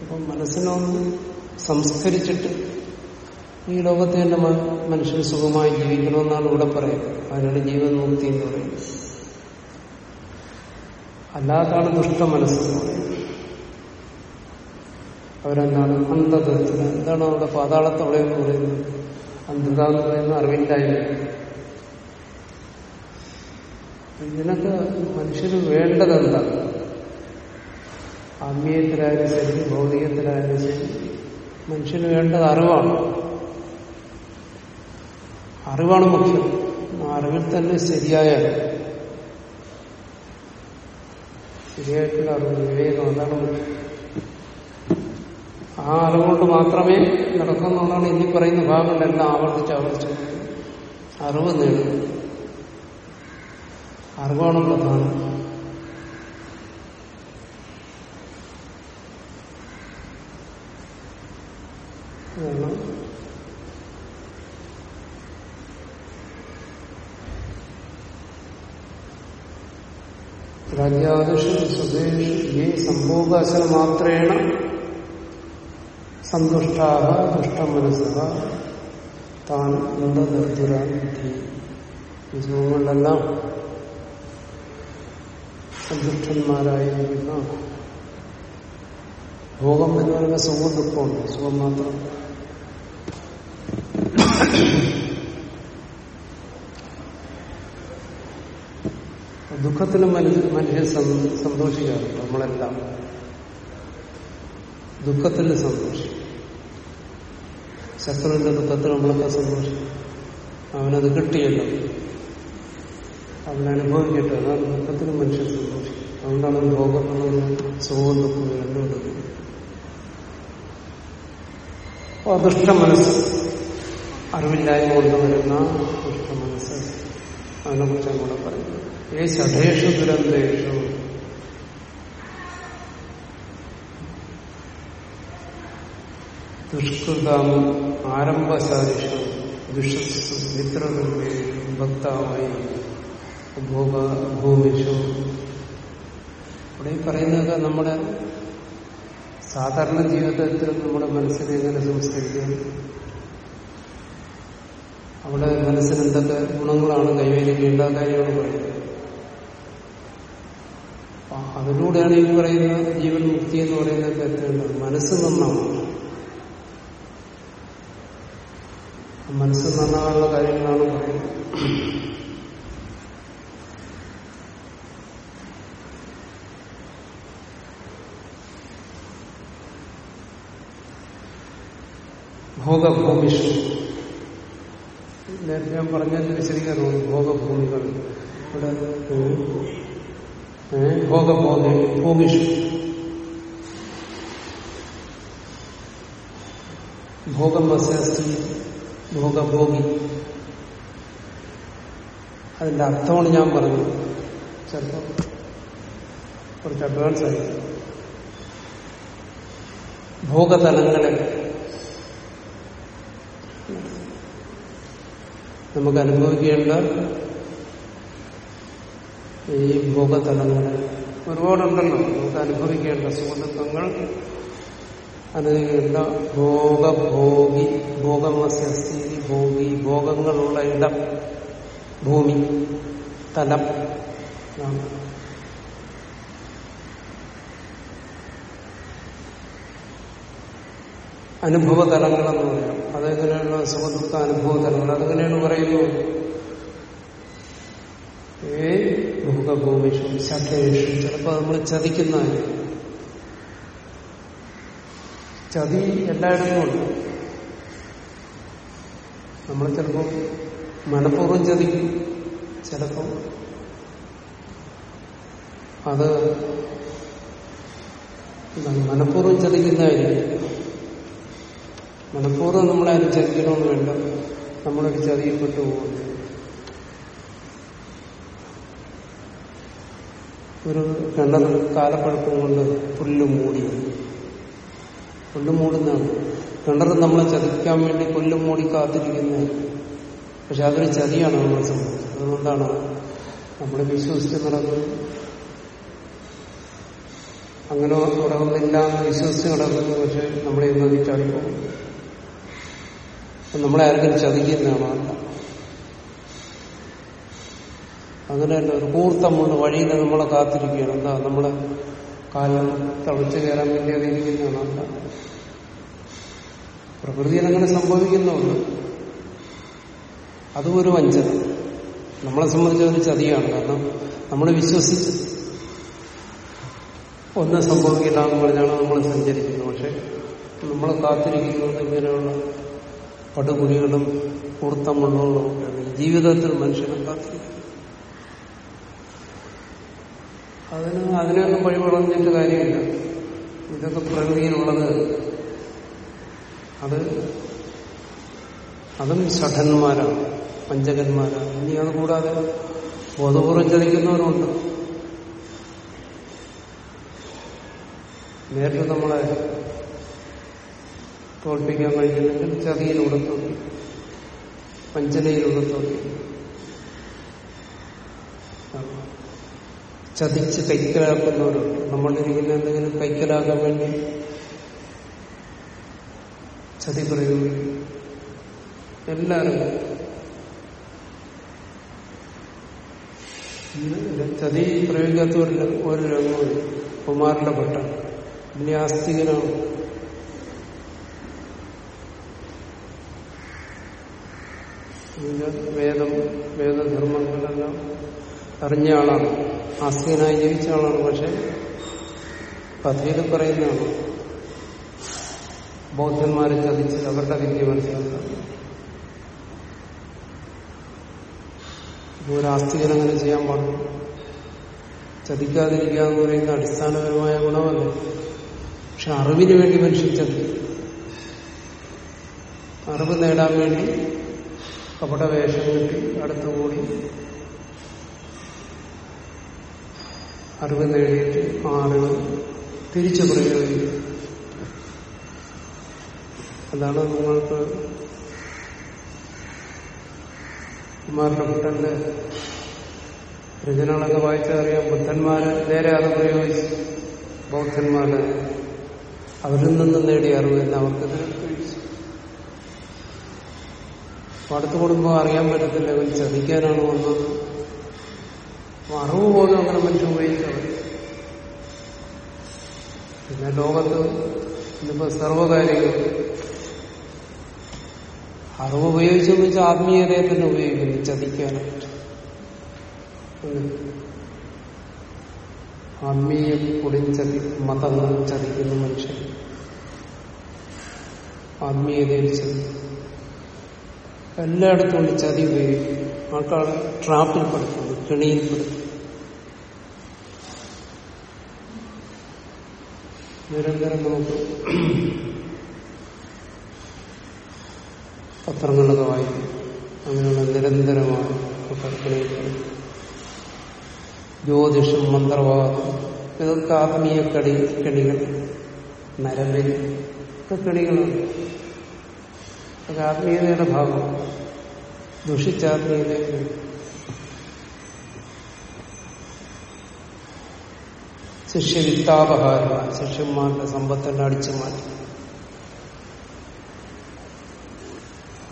Speaker 1: അപ്പം മനസ്സിനൊന്ന് സംസ്കരിച്ചിട്ട് ഈ ലോകത്തെ തന്നെ മനുഷ്യൻ സുഖമായി ജീവിക്കണമെന്നാണ് ഇവിടെ പറയുന്നത്. അതിനാണ് നോക്കി എന്ന് പറയുന്നത്. അല്ലാത്താണ് ദുഷ്ട മനസ്സെന്ന് പറയുന്നത്. അവരെന്താണ്? അന്ധതൃപ്തി എന്താണ് അവിടെ പാതാളത്തോടെ എന്ന് പറയുന്നത്? അന്ധത എന്ന് പറയുന്നത് അറിവില്ലായ്മ. ഇതിനൊക്കെ മനുഷ്യന് വേണ്ടതെന്താണ് ആത്മീയത്തിലായാലും ശരി ഭൗതികത്തിലായാലും ശരി മനുഷ്യന് വേണ്ടത് അറിവാണ്. അറിവാണ് മുഖ്യം. അറിവിൽ തന്നെ ശരിയായ. ശരിയായിട്ടുള്ള അറിവ് വിവേകം അതാണ് മുഖ്യം ആ അറിവുകൊണ്ട് മാത്രമേ നടക്കുന്നുള്ളതാണ് ഇനി പറയുന്ന ഭാഗങ്ങളെല്ലാം ആവർത്തിച്ച് ആവർത്തിച്ച്. അറിവ് നേടും അറിവാണ് പ്രധാനം സുഖേഷു യേ സംഭോഗാശന മാത്രേണ സന്തുഷ്ടാഹ ദുഷ്ടമനസ്സ താൻ ബുദ്ധി. ഈ സുഖങ്ങളിലെല്ലാം സന്തുഷ്ടന്മാരായിരിക്കുന്ന ഭോഗം എന്ന് പറയുന്ന സുഖം ദുഃഖമുണ്ട് സുഖം മാത്രം. ദുഃഖത്തിന് മനുഷ്യ മനുഷ്യൻ സന്തോഷിക്കാറുണ്ട് നമ്മളെല്ലാം. ദുഃഖത്തിൽ സന്തോഷിക്കും. ശത്രുവിന്റെ ദുഃഖത്തിൽ നമ്മളൊക്കെ സന്തോഷിക്കും അവനത് കിട്ടിയല്ലോ. അവൻ അനുഭവിക്കട്ടെ. അതാണ് ദുഃഖത്തിലും മനുഷ്യൻ സന്തോഷിക്കും. അതുകൊണ്ടാണ് എന്നുള്ളത് സുഖവും ദുഃഖവും രണ്ടും എടുക്കുന്നത് അപ്പൊ ദുഷ്ട മനസ്സ് അറിവില്ലായ്മ കൊണ്ടുവരുന്ന ദുഷ്ട മനസ്സ്. അതിനെ കുറിച്ചാണ് പറയുന്നത് ഏ ശഠേഷു ദുരന്തേഷു. ദുഷ്കൃതം ആരംഭശാലിഷു ദുഷസ്സു മിത്രരൂപേ ഭക്താവായി ഭൂമിഷു. ഇവിടെ ഈ പറയുന്നതൊക്കെ നമ്മുടെ സാധാരണ ജീവിതത്തിൽ നമ്മുടെ മനസ്സിൽ എങ്ങനെ സംസ്കരിക്കും. അവിടെ മനസ്സിന് എന്തൊക്കെ ഗുണങ്ങളാണ് കൈവരിക്കേണ്ട കാര്യമാണ് പറയുന്നത്. അതിലൂടെയാണ് ഈ പറയുന്ന ജീവൻ മുക്തി എന്ന് പറയുന്നത് എത്തേണ്ടത് മനസ്സ് നന്നാവും മനസ്സ് നന്നാകാനുള്ള കാര്യങ്ങളാണ് പറയുന്നത് ഭോഗഭൂമിഷു നേരത്തെ ഞാൻ പറഞ്ഞതിന്റെ വിശദീകരണമാണ് ഭോഗഭൂമികൾ ഇവിടെ ഏ, ഭോഗഭോഗി ഭൂമിഷു ഭോഗം വസ്യസ്തി ഭോഗഭോഗി. അതിന്റെ അർത്ഥമാണ് ഞാൻ പറഞ്ഞത്. ചിലപ്പോൾ കുറച്ച് അഡ്വാൻസ് ആയി. ഭോഗതലങ്ങളെ നമുക്ക് അനുഭവിക്കേണ്ട ഈ ഭോഗതലങ്ങളെ ഒരുപാടുണ്ടല്ലോ. നമുക്ക് അനുഭവിക്കേണ്ട അനുഭവിക്കേണ്ട ഭോഗഭോഗി ഭോഗമസ്യസ്ഥിതി ഭോഗി ഭോഗങ്ങളുള്ള ഇടം ഭൂമി തലം. അനുഭവ തലങ്ങളെന്ന് പറയാം. അതെങ്ങനെയുള്ള സുഖദുഃഖ അനുഭവ തലങ്ങൾ അതെങ്ങനെയാണ് പറയുന്നത് ഏ ഭൂകഭൂമിഷും ശഠേഷും ചിലപ്പോൾ നമ്മൾ ചതിക്കുന്നതായിരിക്കും ചതി എല്ലായിടത്തും ഉണ്ട്. നമ്മൾ ചിലപ്പോൾ മനഃപൂർവം ചതിക്കും. ചിലപ്പോൾ അത് മനഃപൂർവം ചതിക്കുന്നതായിരിക്കും. മനഃപൂർവം നമ്മളാരും ചതിക്കണമെന്ന് വേണ്ട. നമ്മളൊരു ചതിയിൽപ്പെട്ടു പോകുന്നു ഒരു കിണർ കാലപ്പഴക്കം കൊണ്ട് പുല്ല് മൂടി. പുല്ല് മൂടുന്നതാണ്. കിണർ നമ്മളെ ചതിക്കാൻ വേണ്ടി കൊല്ലും മൂടി കാത്തിരിക്കുന്നത് പക്ഷെ അതൊരു ചതിയാണ് നമ്മളെ സംബന്ധിച്ചത് അതുകൊണ്ടാണ് നമ്മൾ വിശ്വസിച്ച് നടക്കുന്നത് അങ്ങനെ ഉറങ്ങുന്നില്ല എന്ന് വിശ്വസിച്ച് നടക്കുന്നു. പക്ഷെ നമ്മളെ നദി ചാടിപ്പോകും നമ്മളെ ആർക്കും ചതിക്കുന്നതാണ്? അല്ല ഒരു ഒരു കൂർത്തമുണ്ട് വഴിയിൽ നമ്മളെ കാത്തിരിക്കുകയാണ്. എന്താ? നമ്മളെ കാലം തളിച്ചു കയറാൻ വേണ്ടി അതിരിക്കുന്നതാണ് അല്ല പ്രകൃതിയിൽ അങ്ങനെ സംഭവിക്കുന്നുണ്ട് അതും ഒരു വഞ്ചന. നമ്മളെ സംബന്ധിച്ച് ഒരു ചതിയാണ്. കാരണം നമ്മൾ വിശ്വസിച്ച് ഒന്നും സംഭവിക്കില്ല എന്ന് പറഞ്ഞാണ് നമ്മൾ സഞ്ചരിക്കുന്നത്. പക്ഷെ നമ്മൾ കാത്തിരിക്കുന്നത് ഇങ്ങനെയുള്ള പടുകുഴികളും കൂർത്തമുള്ളതും ജീവിതത്തിൽ മനുഷ്യനെ കാത്തിരിക്കുന്നത്. അതിന് അതിനൊന്നും വഴി പറഞ്ഞിട്ട് കാര്യമില്ല. ഇതൊക്കെ പ്രകൃതിയിലുള്ളത്. അത് അതും ഷഠന്മാരാണ് പഞ്ചകന്മാരാണ്. ഇനി അത് കൂടാതെ ബോധപൂർവം ചതിക്കുന്നവരുണ്ട് നേരിട്ട് നമ്മളെ തോൽപ്പിക്കാൻ കഴിയുന്നെങ്കിൽ ചതിയിലൂടെ തോന്നി പഞ്ചനയിലൂടെ തോന്നി ചതിച്ച് കൈക്കലാക്കുന്നവരുണ്ട് നമ്മളിരിക്കുന്ന എന്തെങ്കിലും കൈക്കലാക്കാൻ വേണ്ടി ചതി പ്രയോഗിക്കും എല്ലാവരും ചതി പ്രയോഗിക്കാത്തവരില്ല ഒരു രംഗവും കുമാരന്റെ ഭട്ട പിന്നെ ആസ്തികനാണ് വേദം വേദധർമ്മങ്ങളെല്ലാം അറിഞ്ഞ ആളാണ്. ആസ്തികനായി ജീവിച്ച ആളാണ് പക്ഷെ കഥയിൽ പറയുന്നതാണ് ബൗദ്ധന്മാരെ ചതിച്ച് അവരുടെ വിദ്യ മനസ്സിലാക്കുക ഒരു ആസ്തികൻ അങ്ങനെ ചെയ്യാൻ പാടില്ല ചതിക്കാതിരിക്കുക എന്ന് പറയുന്ന അടിസ്ഥാനപരമായ ഗുണമല്ല? പക്ഷെ അറിവിന് വേണ്ടി മനുഷ്യൻ ചതി അറിവ് നേടാൻ വേണ്ടി കപട വേഷം കിട്ടി അടുത്തുകൂടി അറിവ് നേടിയിട്ട് ആ അറിവ് തിരിച്ചു പറയുകയും അതാണ് നിങ്ങൾക്ക് കുമാരഭട്ടന്റെ രചനകളൊക്കെ വായിച്ചറിയാം ബുദ്ധന്മാര് നേരെ അത് പ്രയോഗിച്ചു ബൗദ്ധന്മാര് അവരിൽ നിന്നും നേടിയ അറിവ് എന്ന് അവർക്ക് അപ്പൊ അടുത്ത് കൂടുമ്പോൾ അറിയാൻ പറ്റത്തില്ല ഇവൻ ചതിക്കാനാണ് വന്നത്. അപ്പൊ അറിവ് പോലും അങ്ങനെ മനുഷ്യൻ ഉപയോഗിച്ചവർ പിന്നെ ലോകത്ത് ഇന്നിപ്പോ സർവകാര്യങ്ങൾ അറിവ് ഉപയോഗിച്ചെന്ന് വെച്ചാൽ ആത്മീയതയെ തന്നെ ഉപയോഗിക്കുന്നു ചതിക്കാനായിട്ട് ആത്മീയ കുടിച്ചതി മതങ്ങൾ ചതിക്കുന്ന മനുഷ്യൻ. ആത്മീയതയിൽ ചതി. എല്ലായിടത്തും ചതി ഉപയോഗിക്കും. ആൾക്കാർ ട്രാപ്പിൽ പെടുത്തുന്നു കെണിയിൽ നിരന്തരം നമുക്ക് പത്രങ്ങളൊക്കെ വായിക്കും അങ്ങനെയുള്ള നിരന്തരമാണ് കൽപ്പനയിൽ ജ്യോതിഷം മന്ത്രവാദം ഇതൊക്കെ ആത്മീയ കടി കെണികൾ നരബലി ഒക്കെ കെണികളാണ് അതൊക്കെ ആത്മീയതയുടെ ഭാഗം. ദുഷിച്ച ആത്മീയതയുടെ ശിഷ്യവിത്താപഹാരമാണ് ശിഷ്യന്മാരുടെ സമ്പത്തെല്ലാം അടിച്ചു മാറ്റി.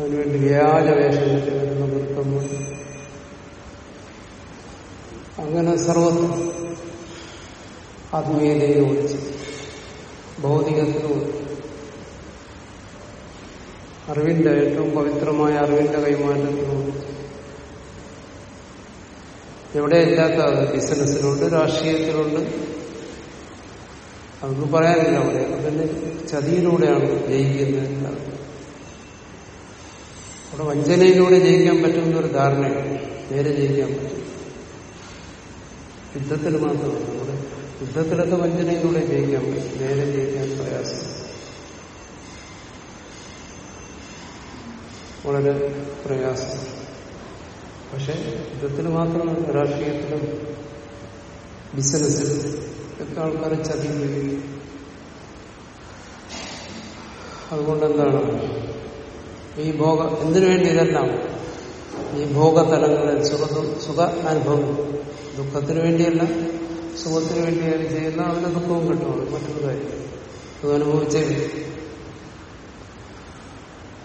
Speaker 1: അതിനുവേണ്ടി വ്യാജ വേഷങ്ങളിൽ വരുന്ന വൃത്തങ്ങൾ. അങ്ങനെ സർവത്ര ആത്മീയതയെ ഒളിച്ച്. ഭൗതികത്തിന് അറിവിന്റെ ഏറ്റവും പവിത്രമായ അറിവിന്റെ കൈമാറ്റത്തിന് എവിടെയല്ലാത്ത ബിസിനസ്സിലുണ്ട് രാഷ്ട്രീയത്തിലുണ്ട് അതൊന്നും പറയാനില്ല അവിടെ. പിന്നെ ചതിയിലൂടെയാണ് ജയിക്കുന്നത് അവിടെ വഞ്ചനയിലൂടെ ജയിക്കാൻ പറ്റുന്ന ഒരു ധാരണയാണ് നേരെ ജയിക്കാൻ പറ്റും. യുദ്ധത്തിൽ മാത്രമല്ല നമ്മുടെ യുദ്ധത്തിലൊക്കെ വഞ്ചനയിലൂടെ ജയിക്കാൻ പറ്റും. നേരെ ജയിക്കാൻ പ്രയാസം. വളരെ പ്രയാസം. പക്ഷെ യുദ്ധത്തിൽ മാത്രമല്ല രാഷ്ട്രീയത്തിലും ബിസിനസ്സിലും ഒക്കെ ആൾക്കാരെ ചതി വീഴും അതുകൊണ്ട് എന്താണ് ഈ ഭോഗ എന്തിനു വേണ്ടി ഇതെല്ലാം ഈ ഭോഗതലങ്ങളിൽ സുഖ സുഖ അനുഭവം. ദുഃഖത്തിന് വേണ്ടിയല്ല സുഖത്തിന് വേണ്ടിയാണ് ചെയ്യുന്ന അവന് ദുഃഖവും കിട്ടും മറ്റൊരു കാര്യം. അത് അനുഭവിച്ചേ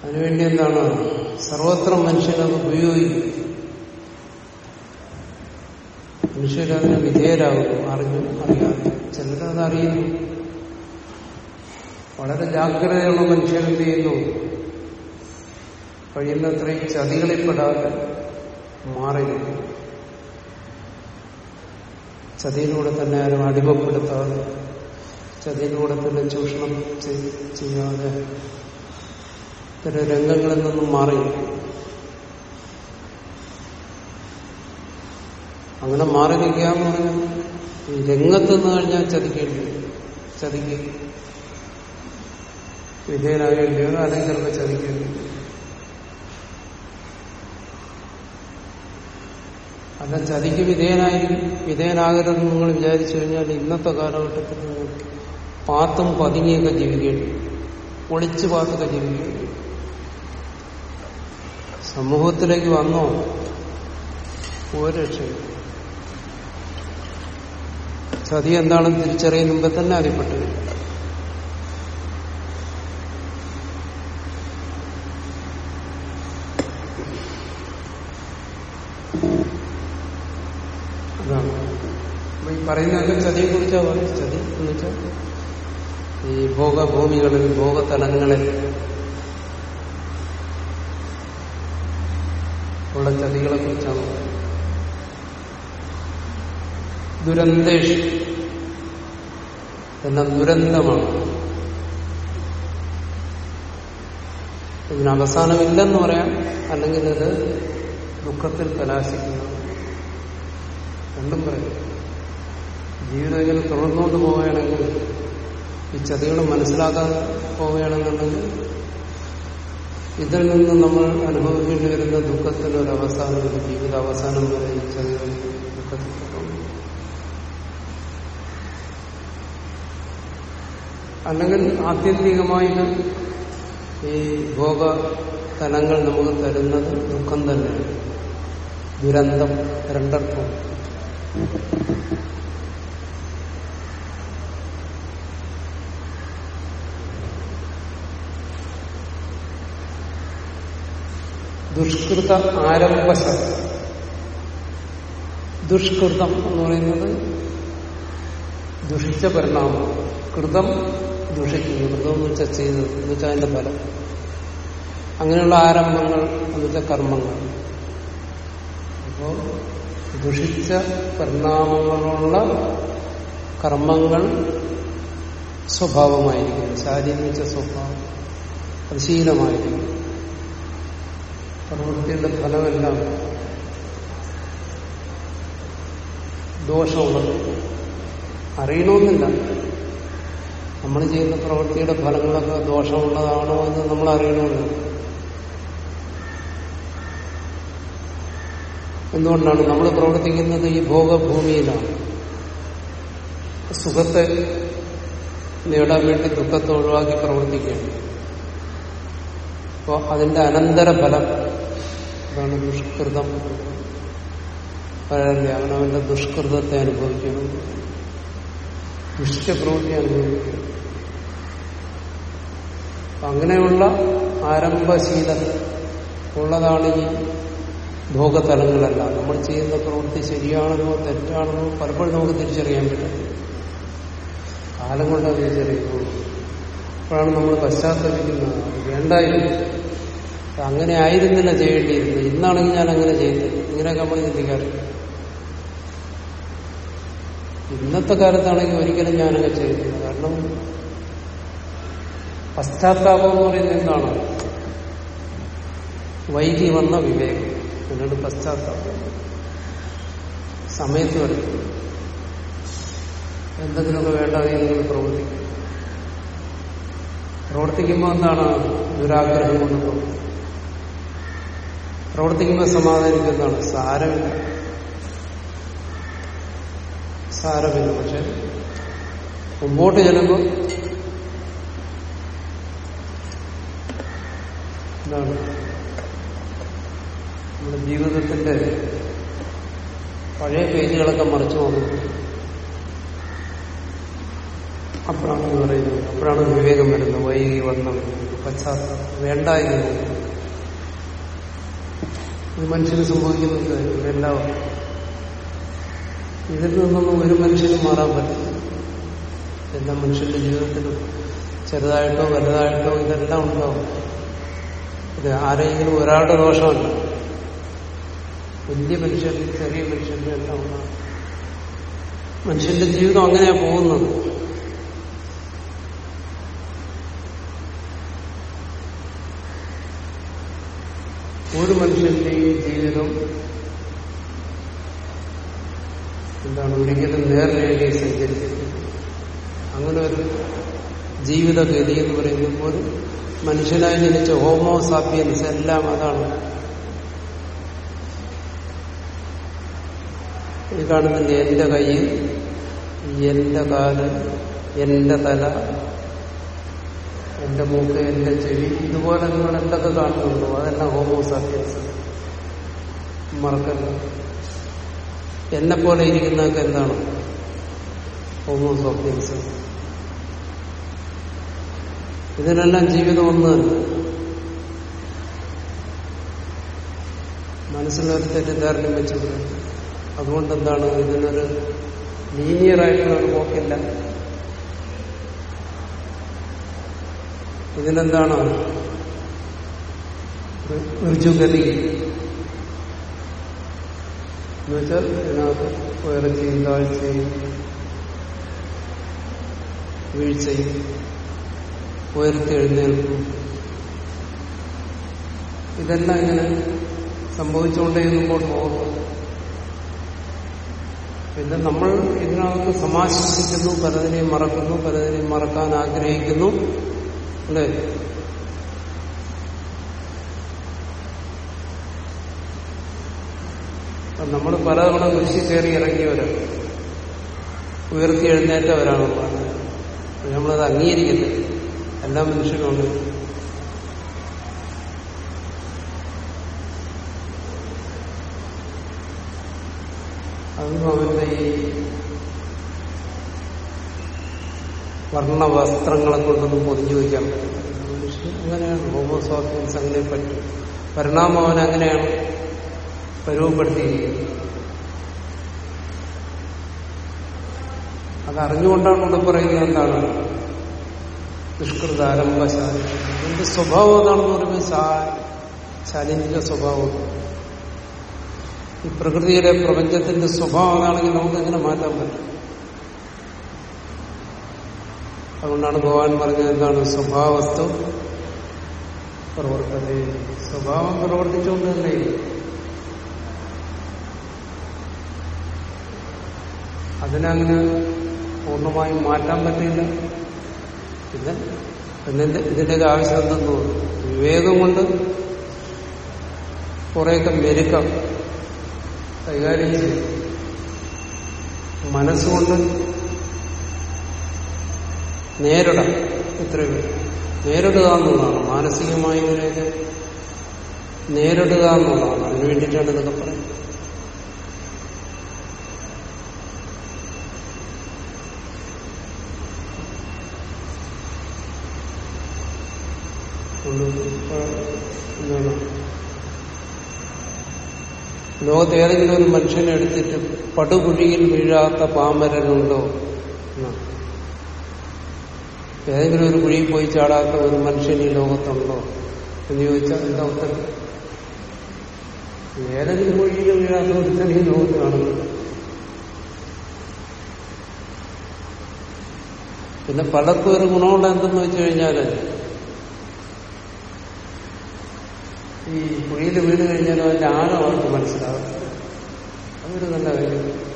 Speaker 1: അതിനുവേണ്ടി എന്താണ്? സർവത്ര മനുഷ്യനത് ഉപയോഗിക്കും. മനുഷ്യരതിന് വിധേയരാകുന്നു. അറിഞ്ഞു അറിയാതെ. ചിലരത് അറിയുന്നു വളരെ ജാഗ്രതയുള്ള മനുഷ്യരെന്ത് ചെയ്യുന്നു? കഴിയുന്നത്രയും ചതികളിൽപ്പെടാതെ മാറി ചതിയിലൂടെ തന്നെ ആരും അടിമപ്പെടുത്താതെ ചതിയിലൂടെ തന്നെ ചൂഷണം ചെയ്യാതെ ഇത്തരം രംഗങ്ങളിൽ നിന്നും മാറി അങ്ങനെ മാറി നിൽക്കാന്ന് പറഞ്ഞു രംഗത്ത് നിന്ന് കഴിഞ്ഞാൽ ചതിക്കേണ്ടി ചതിക്ക്. വിധേയനാകേണ്ടി വരും അല്ലെങ്കിൽ ചിലപ്പോൾ ചതിക്കേണ്ടി അല്ല ചതിക്ക് വിധേയനായി വിധേയനാകരുതെന്ന് നിങ്ങൾ വിചാരിച്ചു കഴിഞ്ഞാൽ ഇന്നത്തെ കാലഘട്ടത്തിൽ പാത്തും പതുങ്ങിയൊക്കെ ജീവിക്കേണ്ടി ഒളിച്ചു പാത്തൊക്കെ ജീവിക്കേണ്ടി സമൂഹത്തിലേക്ക് വന്നോ? ഒരു രക്ഷയും ചതി എന്താണെന്ന് തിരിച്ചറിയുന്ന മുമ്പ് തന്നെ അറിയപ്പെട്ടു അതാണ്. ഈ പറയുന്നതൊക്കെ ചതിയെ കുറിച്ചാ പറയും ചതി എന്ന് വെച്ചാൽ ഈ ഭോഗഭൂമികളിൽ ഭോഗതലങ്ങളിൽ ഉള്ള ചതികളെ കുറിച്ചാണ് പറയുന്നത്. ദുരന്തേഷ് എന്ന ദുരന്തമാണ്. ഇതിന് അവസാനമില്ലെന്ന് പറയാം. അല്ലെങ്കിൽ ഇത് ദുഃഖത്തിൽ കലാശിക്കുന്നു. രണ്ടും പറയും. ജീവിതം ഇങ്ങനെ തുടർന്നുകൊണ്ട് പോവുകയാണെങ്കിൽ ഈ ചതികൾ മനസ്സിലാക്കാൻ പോവുകയാണെന്നുണ്ടെങ്കിൽ ഇതിൽ നിന്ന് നമ്മൾ അനുഭവിക്കേണ്ടി വരുന്ന ദുഃഖത്തിനൊരവസാനം ജീവിത അവസാനം വരെ ഈ ചതികൾ ദുഃഖത്തിൽ അല്ലെങ്കിൽ ആത്യന്തികമായി ഈ ഭോഗ തലങ്ങൾ നമുക്ക് തരുന്നത് ദുഃഖം തന്നെയാണ്. ദുരന്തം രണ്ടർത്ഥം ദുഷ്കൃത ആരംഭശ ദുഷ്കൃതം എന്ന് പറയുന്നത് ദുഷിച്ച പരിണാമം. കൃതം ദുഷിക്കുന്നു വ്രതം എന്ന് വെച്ചാൽ ചെയ്തത് എന്ന് വെച്ചാൽ അതിന്റെ ഫലം അങ്ങനെയുള്ള ആരംഭങ്ങൾ എന്ന് വെച്ചാൽ കർമ്മങ്ങൾ. അപ്പോ ദുഷിച്ച പരിണാമങ്ങളുള്ള കർമ്മങ്ങൾ സ്വഭാവമായിരിക്കും. ശാരീരിക സ്വഭാവം അത് ശീലമായിരിക്കും പ്രവൃത്തിയുടെ ഫലമെല്ലാം ദോഷമുള്ളത്. അറിയണമെന്നില്ല. നമ്മൾ ചെയ്യുന്ന പ്രവൃത്തിയുടെ ഫലങ്ങളൊക്കെ ദോഷമുള്ളതാണോ എന്ന് നമ്മൾ അറിയണമല്ലോ. എന്തുകൊണ്ടാണ്? നമ്മൾ പ്രവർത്തിക്കുന്നത് ഈ ഭോഗഭൂമിയിലാണ്. സുഖത്തെ നേടാൻ വേണ്ടി ദുഃഖത്തെ ഒഴിവാക്കി പ്രവർത്തിക്കുകയാണ് അപ്പോൾ അതിന്റെ അനന്തരഫലം അതാണ് ദുഷ്കൃതം. പറയാറില്ല അവനവന്റെ ദുഷ്കൃതത്തെ അനുഭവിക്കണം ദുഷ്ടപ്രവൃത്തി അനുഭവിക്കണം അങ്ങനെയുള്ള ആരംഭശീല ഉള്ളതാണ് ഈ ഭോഗതലങ്ങളല്ല. നമ്മൾ ചെയ്യുന്ന പ്രവൃത്തി ശരിയാണെന്നോ തെറ്റാണെന്നോ പലപ്പോഴും നമുക്ക് തിരിച്ചറിയാൻ പറ്റും കാലം കൊണ്ട് തിരിച്ചറിയുന്നു അപ്പോഴാണ് നമ്മൾ പശ്ചാത്തലിക്കുന്നത് വേണ്ടായിരുന്നു. അങ്ങനെ ആയിരുന്നില്ല ചെയ്യേണ്ടിയിരുന്നത്. ഇന്നാണെങ്കിൽ ഞാൻ അങ്ങനെ ചെയ്യുന്നത്. ഇങ്ങനെയൊക്കെ നമ്മൾ ചിന്തിക്കാറില്ല. ഇന്നത്തെ കാലത്താണെങ്കിൽ ഒരിക്കലും ഞാനങ്ങനെ ചെയ്യുന്നില്ല കാരണം പശ്ചാത്താപം എന്ന് പറയുന്നത് എന്താണ് വൈകി വന്ന വിവേകം. എന്നോട് പശ്ചാത്താപം. സമയത്ത് വരും. എന്തെങ്കിലുമൊക്കെ വേണ്ട നിങ്ങൾ പ്രവർത്തിക്കും. പ്രവർത്തിക്കുമ്പോൾ എന്താണ്? ദുരാഗ്രഹം കൊണ്ട് പ്രവർത്തിക്കും പ്രവർത്തിക്കുമ്പോൾ സമാധാനിക്കുന്നതാണ്. സാരമില്ല. സാരമില്ല. പക്ഷെ മുമ്പോട്ട് ചെല്ലുമ്പോൾ എന്താണ് നമ്മുടെ ജീവിതത്തിന്റെ പഴയ പേജുകളൊക്കെ മറിച്ചു നോക്കുന്നു. അപ്പോഴാണ് എന്ന് പറയുന്നത്. അപ്പോഴാണ് വിവേകം വരുന്നത്. വൈകി വന്ന പശ്ചാത്തലം വേണ്ടായിരുന്നു ഇത് മനുഷ്യന് സംഭവിക്കുന്നത് എല്ലാവരും ഇതിൽ നിന്നൊന്നും ഒരു മനുഷ്യനും മാറാൻ പറ്റില്ല. എല്ലാ മനുഷ്യന്റെ ജീവിതത്തിലും ചെറുതായിട്ടോ വലുതായിട്ടോ ഇതെല്ലാം ഉണ്ടാവും. ഇത് ആരെങ്കിലും ഒരാളുടെ ദോഷമല്ല. വലിയ മനുഷ്യരിൽ ചെറിയ മനുഷ്യന്റെ എല്ലാം മനുഷ്യന്റെ ജീവിതം അങ്ങനെയാ പോകുന്നത്. ഒരു മനുഷ്യന്റെയും ജീവിതം എന്താണ് ഒരിക്കലും നേർരേഖയിൽ സഞ്ചരിക്കുന്നത് അങ്ങനെ ഒരു ജീവിതഗതി എന്ന് പറയുമ്പോൾ മനുഷ്യനായി ജനിച്ച ഹോമോസാപ്പിയൻസ് എല്ലാം അതാണ്. ഈ കാണുന്ന എന്റെ കൈ എന്റെ കാൽ എന്റെ തല എന്റെ മൂക്ക് എന്റെ ചെവി. ഇതുപോലെ നിങ്ങൾ എന്തൊക്കെ കാണുന്നുണ്ടോ? അതെല്ലാം ഹോമോ സാപ്പിയൻസ്. മറക്കല്ല എന്നെ പോലെ ഇരിക്കുന്നതൊക്കെ എന്താണ്? Homo sapiens. ഇതിനെല്ലാം ജീവിതം ഒന്ന് മനസ്സിലൊരു തെറ്റിദ്ധാരണ വെച്ചുകൊണ്ട് അതുകൊണ്ട് എന്താണ് ഇതിനൊരു ലീനിയറായിട്ടുള്ള ഒരു പോക്കില്ല? ഇതിനെന്താണ് ഋജുഗതി എന്നുവെച്ചാൽ ഇതിനകത്ത് ഉയർച്ചയും താഴ്ചയും വീഴ്ചയും ഉയർത്തി എഴുന്നേൽക്കും. ഇതെല്ലാം ഇങ്ങനെ സംഭവിച്ചുകൊണ്ടേ മുമ്പോട്ട് പോകുന്നു പിന്നെ നമ്മൾ ഇതിനകത്ത് സമാശ്വസിക്കുന്നു പലതിനെയും മറക്കുന്നു പലതിനെയും മറക്കാൻ ആഗ്രഹിക്കുന്നു. അല്ലേ? നമ്മൾ പലതവണ കൃഷി കയറി ഇറങ്ങിയവരാണ്. ഉയർത്തി എഴുന്നേറ്റവരാണ് നമ്മളത് അംഗീകരിക്കുന്നത് എല്ലാ മനുഷ്യരുമാണ് അതൊന്നും അവന്റെ ഈ വർണവസ്ത്രങ്ങളെ കൊണ്ടൊന്നും പൊതിഞ്ഞു വയ്ക്കാൻ പറ്റില്ല മനുഷ്യൻ അങ്ങനെയാണ്. ഹോമോസോഫിയൻസ് അങ്ങനെ പറ്റും പരിണാമം അവൻ അങ്ങനെയാണ് പരുവപ്പെടുത്തിയിരിക്കുന്നത് അതറിഞ്ഞുകൊണ്ടാണ് ഇവിടെ പറയുന്നത് എന്താണ്? ദുഷ്കൃത എന്റെ സ്വഭാവം അതാണെന്ന് പറയുമ്പോൾ ശാരീരിക സ്വഭാവം? ഈ പ്രകൃതിയുടെ പ്രപഞ്ചത്തിന്റെ സ്വഭാവം അതാണെങ്കിൽ നമുക്ക് എങ്ങനെ മാറ്റാൻ പറ്റും? അതുകൊണ്ടാണ് ഭഗവാൻ പറഞ്ഞത് എന്താണ്? സ്വഭാവസ്തു പ്രവർത്തന. സ്വഭാവം പ്രവർത്തിച്ചുകൊണ്ട് തന്നെ അതിനങ്ങനെ പൂർണമായും മാറ്റാൻ പറ്റില്ല പിന്നെ പിന്നെ ഇതിന്റെയൊക്കെ ആവശ്യം എന്തെന്ന് വിവേകം കൊണ്ട് കുറേയൊക്കെ മെരുക്കം. കൈകാര്യം ചെയ്യും. മനസ്സുകൊണ്ട് നേരിടാം. ഇത്രയും നേരിടുക എന്നുള്ളതാണ്. മാനസികമായി ഇവരെയൊക്കെ നേരിടുക എന്നുള്ളതാണ്. അതിനു വേണ്ടിയിട്ടാണ് ഇതൊക്കെ പറയുന്നത്. എന്താണ് ലോകത്ത് ഒരു മനുഷ്യനെ എടുത്തിട്ട് പടുകുഴിയിൽ വീഴാത്ത പാമരനുണ്ടോ? എന്നാണ് ഏതെങ്കിലും ഒരു കുഴിയിൽ പോയി ചാടാത്ത ഒരു മനുഷ്യൻ ഈ ലോകത്തുണ്ടോ? എന്ന് ചോദിച്ചാൽ എന്താ ഉത്തരം? ഏതെങ്കിലും കുഴിയിൽ വീഴാത്ത ഒരുത്തൻ ഈ ലോകത്ത് കാണുന്നില്ല പിന്നെ പലർക്കും ഒരു ഗുണമുള്ള എന്തെന്ന് വെച്ച് കഴിഞ്ഞാൽ ഈ കുഴിയിൽ വീണ് കഴിഞ്ഞാൽ അതിന്റെ ആഴം അവർക്ക് മനസ്സിലാവും. അതൊരു നല്ല കാര്യം.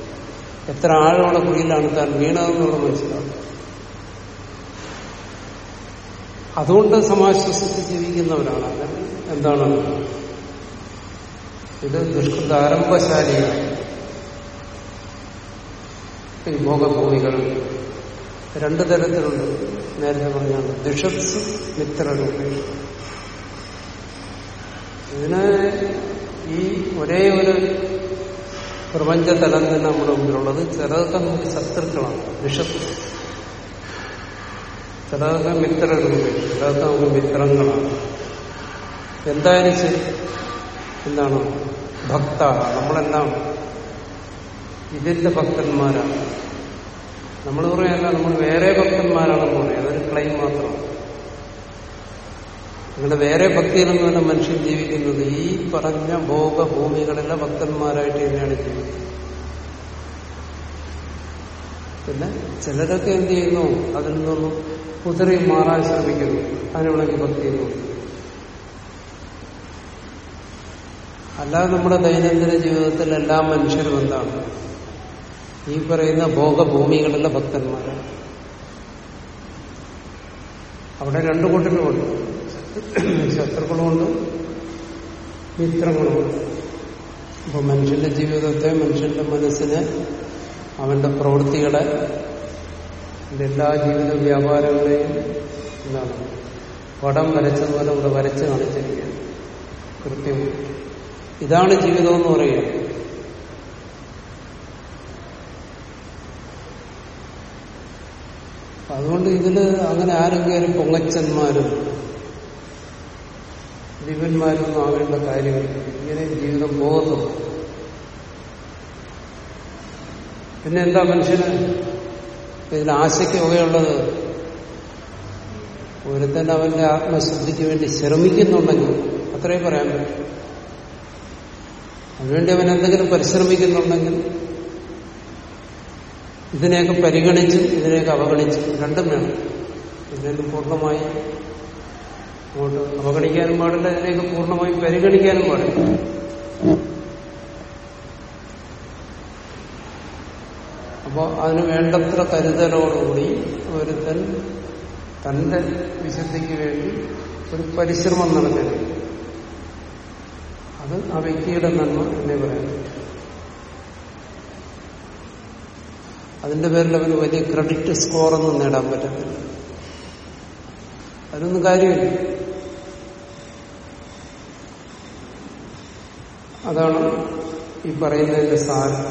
Speaker 1: എത്ര ആഴമുള്ള കുഴിയിലാണ് താൻ വീണതെന്നുള്ള മനസ്സിലാവും. അതുകൊണ്ട് സമാശ്വസിച്ച് ജീവിക്കുന്നവരാണ്. എന്താണ്? ഇത് ദുഷ്കൃത ആരംഭശാലിയാണ്. ഈ ഭോഗഭൂമികൾ രണ്ടു തരത്തിലുണ്ട്. നേരത്തെ പറഞ്ഞാണ് ദുഷത്സ് മിത്രരൂപം ഇതിന് ഈ ഒരേ ഒരു പ്രപഞ്ചതലം തന്നെ നമ്മുടെ മുമ്പിലുള്ളത്. ചിലതൊക്കെ നമുക്ക് ശത്രുക്കളാണ് ദുഷത്ത് ചിലതൊക്കെ മിത്രരൂപം ചിലതൊക്കെ നമുക്ക് മിത്രങ്ങളാണ്. എന്തായാലും ശരി എന്താണ്? ഭക്ത നമ്മളെല്ലാം ഇതിന്റെ ഭക്തന്മാരാണ്. നമ്മൾ പറയല്ല നമ്മൾ വേറെ ഭക്തന്മാരാണെന്ന് പറയും അതൊരു ക്ലെയിം മാത്രമാണ്. അങ്ങനെ വേറെ ഭക്തിയിലൊന്നുമല്ല മനുഷ്യൻ ജീവിക്കുന്നത്. ഈ പറഞ്ഞ ഭോഗഭൂമികളിലെ ഭക്തന്മാരായിട്ട് തന്നെയാണ് ജീവിക്കുന്നത് പിന്നെ ചിലരൊക്കെ എന്ത് ചെയ്യുന്നു? അതിൽ നിന്നും കുതിറി മാറാൻ ശ്രമിക്കുന്നു. അതിനുള്ളെങ്കിൽ ഭക്തി എന്ന് അല്ലാതെ നമ്മുടെ ദൈനംദിന ജീവിതത്തിൽ എല്ലാ മനുഷ്യരും എന്താണ്? ഈ പറയുന്ന ഭോഗഭൂമികളിലെ ഭക്തന്മാരാണ്. അവിടെ രണ്ടു കൂട്ടരുമുണ്ട്. ശത്രുക്കളുമുണ്ട് മിത്രങ്ങളുമുണ്ട് അപ്പൊ മനുഷ്യന്റെ ജീവിതത്തെ മനുഷ്യന്റെ മനസ്സിനെ അവന്റെ പ്രവൃത്തികളെ എല്ലാ ജീവിത വ്യാപാരങ്ങളെയും എന്താണ് പടം വരച്ചതുപോലെ ഇവിടെ വരച്ച് കാണിച്ചിരിക്കുകയാണ്. കൃത്യമായിട്ട് ഇതാണ് ജീവിതം എന്ന് പറയുന്നത്. അതുകൊണ്ട് ഇതിൽ അങ്ങനെ ആരെങ്കിലും പൊങ്ങച്ചന്മാരും ദിവന്മാരൊന്നും ആവേണ്ട കാര്യമില്ല. ഇങ്ങനെ ജീവിതം പോകുന്നു. പിന്നെ എന്താ മനുഷ്യന്? ഇതിൽ ആശയ്ക്ക് വകയുള്ളത് ഒരുത്തൻ അവന്റെ ആത്മശുദ്ധിക്ക് വേണ്ടി ശ്രമിക്കുന്നുണ്ടെങ്കിൽ അത്രേ പറയാൻ പറ്റും. അതിനുവേണ്ടി അവൻ എന്തെങ്കിലും പരിശ്രമിക്കുന്നുണ്ടെങ്കിൽ ഇതിനെയൊക്കെ പരിഗണിച്ച് ഇതിനെയൊക്കെ അവഗണിച്ച് രണ്ടും വേണം. ഇതിനെ പൂർണമായി അങ്ങോട്ട് അവഗണിക്കാനും പാടില്ല ഇതിനെയൊക്കെ പൂർണമായും പരിഗണിക്കാനും പാടില്ല. അപ്പോൾ അതിന് വേണ്ടത്ര കരുതലോടുകൂടി ഒരുത്തൻ തന്റെ വിശുദ്ധിക്ക് വേണ്ടി ഒരു പരിശ്രമം നടത്തരുത്. അത് ആ വ്യക്തിയുടെ നന്മ എന്നേ പറയാൻ അതിന്റെ പേരിൽ അവന് വലിയ ക്രെഡിറ്റ് സ്കോറൊന്നും നേടാൻ പറ്റത്തില്ല. അതിനൊന്നും കാര്യമില്ല. അതാണ് ഈ പറയുന്നതിന്റെ സാരം.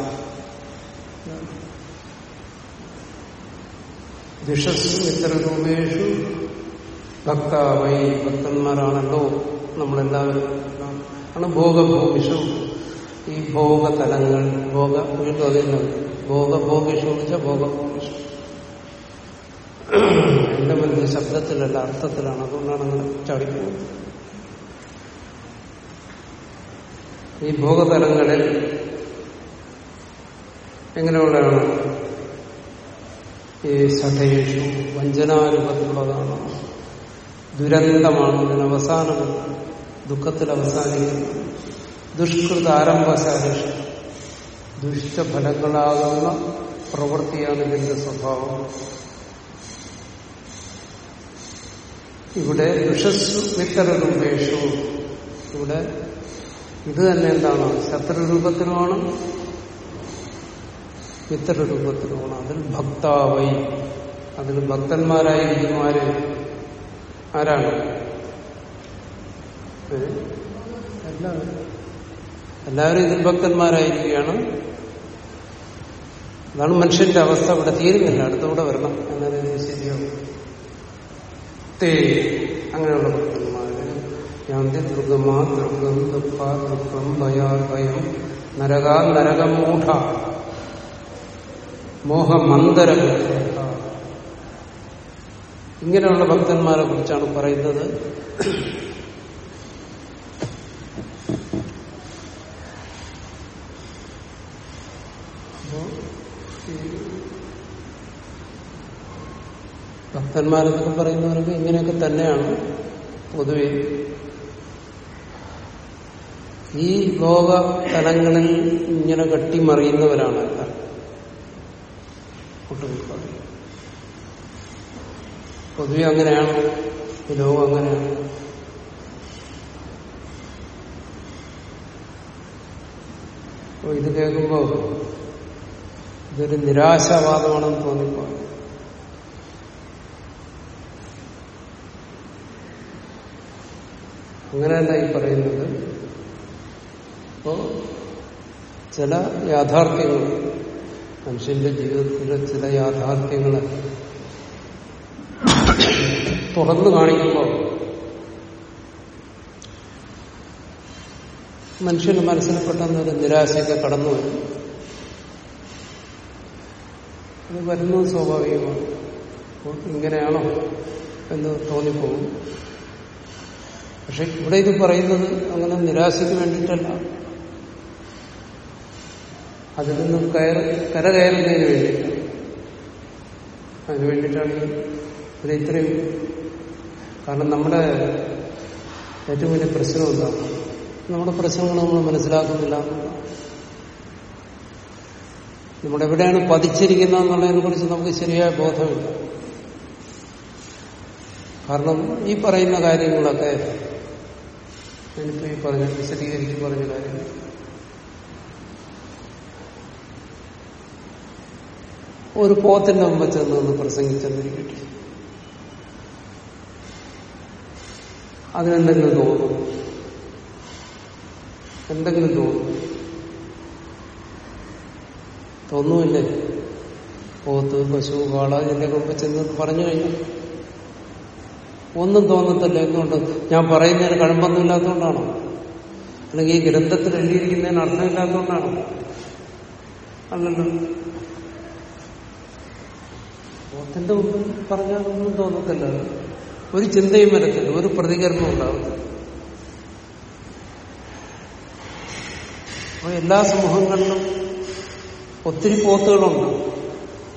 Speaker 1: ദിഷസ് മിത്രരൂപേഷു ഭക്താവൈ ഭക്തന്മാരാണല്ലോ നമ്മളെല്ലാവരും. ആണ് ഭോഗഭൂമിഷു ഈ ഭോഗതലങ്ങൾ ഭോഗ വീണ്ടും അതിന് ഭോഗഭോഗിഷു വെച്ച ഭോഗഭൂമിഷു എന്റെ മനസ്സിൽ ശബ്ദത്തിലല്ല അർത്ഥത്തിലാണ്. അതുകൊണ്ടാണ് അങ്ങനെ ചാടിക്കുന്നത് ഈ ഭോഗതലങ്ങളിൽ എങ്ങനെയുള്ളതാണ്? ഈ സഠയേഷു വഞ്ചനാരൂപത്തിലുള്ളതാണ്. ദുരന്തമാണ്. ഇതിന് അവസാനം ദുഃഖത്തിൽ അവസാനിക്കുന്നു. ദുഷ്കൃത ആരംഭശാലേഷ ദുഷ്ടഫലങ്ങളാകുന്ന പ്രവൃത്തിയാണ് ഇതിന്റെ സ്വഭാവം. ഇവിടെ ദുഷസ്സു മിത്രരൂപേഷു ഇവിടെ ഇത് തന്നെ എന്താണ്? ശത്രുരൂപത്തിലുമാണ്. മിത്രരൂപത്തിലുമാണ് അതിൽ ഭക്താവൈ അതിൽ ഭക്തന്മാരായിരിക്കുന്നു ആര് ആരാണ് എല്ലാവരും ഇതിൽ ഭക്തന്മാരായിരിക്കുകയാണ്. അതാണ് മനുഷ്യന്റെ അവസ്ഥ. ഇവിടെ തീരുന്നില്ല. അടുത്തൂടെ വരണം. എന്നത് ശരിയാണ് തേ അങ്ങനെയുള്ള ഭക്തന്മാര് യാന്തി ദുർഗമാ ദുർഗം ദുഃഖ ദുഃഖം ഭയാ ഭയം നരക നരകം മൂഢ മോഹമന്തരം. ഇങ്ങനെയുള്ള ഭക്തന്മാരെ കുറിച്ചാണ് പറയുന്നത്. ഭക്തന്മാരെന്നൊക്കെ പറയുന്നവർക്ക് ഇങ്ങനെയൊക്കെ തന്നെയാണ് പൊതുവെ ഈ ലോക തലങ്ങളിൽ ഇങ്ങനെ കെട്ടിമറിയുന്നവരാണ് പൊതുവെ അങ്ങനെയാണ്. ഈ ലോകം അങ്ങനെയാണ്. അപ്പൊ ഇത് കേൾക്കുമ്പോ ഇതൊരു നിരാശാവാദമാണെന്ന് തോന്നിപ്പോ അങ്ങനെയല്ല ഈ പറയുന്നത്. അപ്പോ ചില യാഥാർത്ഥ്യങ്ങൾ മനുഷ്യന്റെ ജീവിതത്തിലെ ചില യാഥാർത്ഥ്യങ്ങളെ തുറന്നു കാണിക്കുമ്പോൾ മനുഷ്യന്റെ മനസ്സിൽ പെട്ടെന്ന് ഒരു നിരാശയൊക്കെ കടന്നു വരും. അത് വരുന്നത് സ്വാഭാവികമാണ്. ഇങ്ങനെയാണോ എന്ന് തോന്നിപ്പോകും. പക്ഷെ ഇവിടെ ഇത് പറയുന്നത് അങ്ങനെ നിരാശയ്ക്ക് വേണ്ടിയിട്ടല്ല. അതിൽ നിന്നും കയർ കരകയറുന്നതിന് വേണ്ടിയിട്ടാണ് അതിന് വേണ്ടിയിട്ടാണ് ഇത് ഇത്രയും കാരണം നമ്മുടെ ഏറ്റവും വലിയ പ്രശ്നം എന്താണ്? നമ്മുടെ പ്രശ്നങ്ങൾ നമ്മൾ മനസ്സിലാക്കുന്നില്ല. നമ്മുടെ എവിടെയാണ് പതിച്ചിരിക്കുന്നത് എന്നുള്ളതിനെ കുറിച്ച് നമുക്ക് ശരിയായ ബോധമില്ല. കാരണം ഈ പറയുന്ന കാര്യങ്ങളൊക്കെ ഞാനിപ്പോ ഈ പറഞ്ഞ വിശദീകരിച്ച് പറഞ്ഞ കാര്യങ്ങൾ ഒരു പോത്തിന്റെ മുമ്പ് ചെന്ന് നിന്ന് പ്രസംഗിച്ചെന്നിരിക്കട്ടെ. അതിനെന്തെങ്കിലും തോന്നും? എന്തെങ്കിലും തോന്നും? തോന്നുമില്ലേ? പോത്ത് പശു കാള ഇതിന്റെ മുമ്പ് ചെന്ന് പറഞ്ഞു കഴിഞ്ഞു. ഒന്നും തോന്നത്തില്ല. എന്തുകൊണ്ട്? ഞാൻ പറയുന്നതിന് കഴമ്പൊന്നും ഇല്ലാത്തതുകൊണ്ടാണോ? അല്ലെങ്കിൽ ഈ ഗ്രന്ഥത്തിൽ എഴുതിയിരിക്കുന്നതിന് അർത്ഥമില്ലാത്തതുകൊണ്ടാണോ? അല്ലല്ലോ. പോത്തിന്റെ മുമ്പിൽ പറഞ്ഞാൽ ഒന്നും തോന്നത്തില്ല. ഒരു ചിന്തയും വരത്തില്ല ഒരു പ്രതികരണം ഉണ്ടാവത്തില്ല. അപ്പൊ എല്ലാ സമൂഹങ്ങളിലും ഒത്തിരി പോത്തുകളുണ്ട്.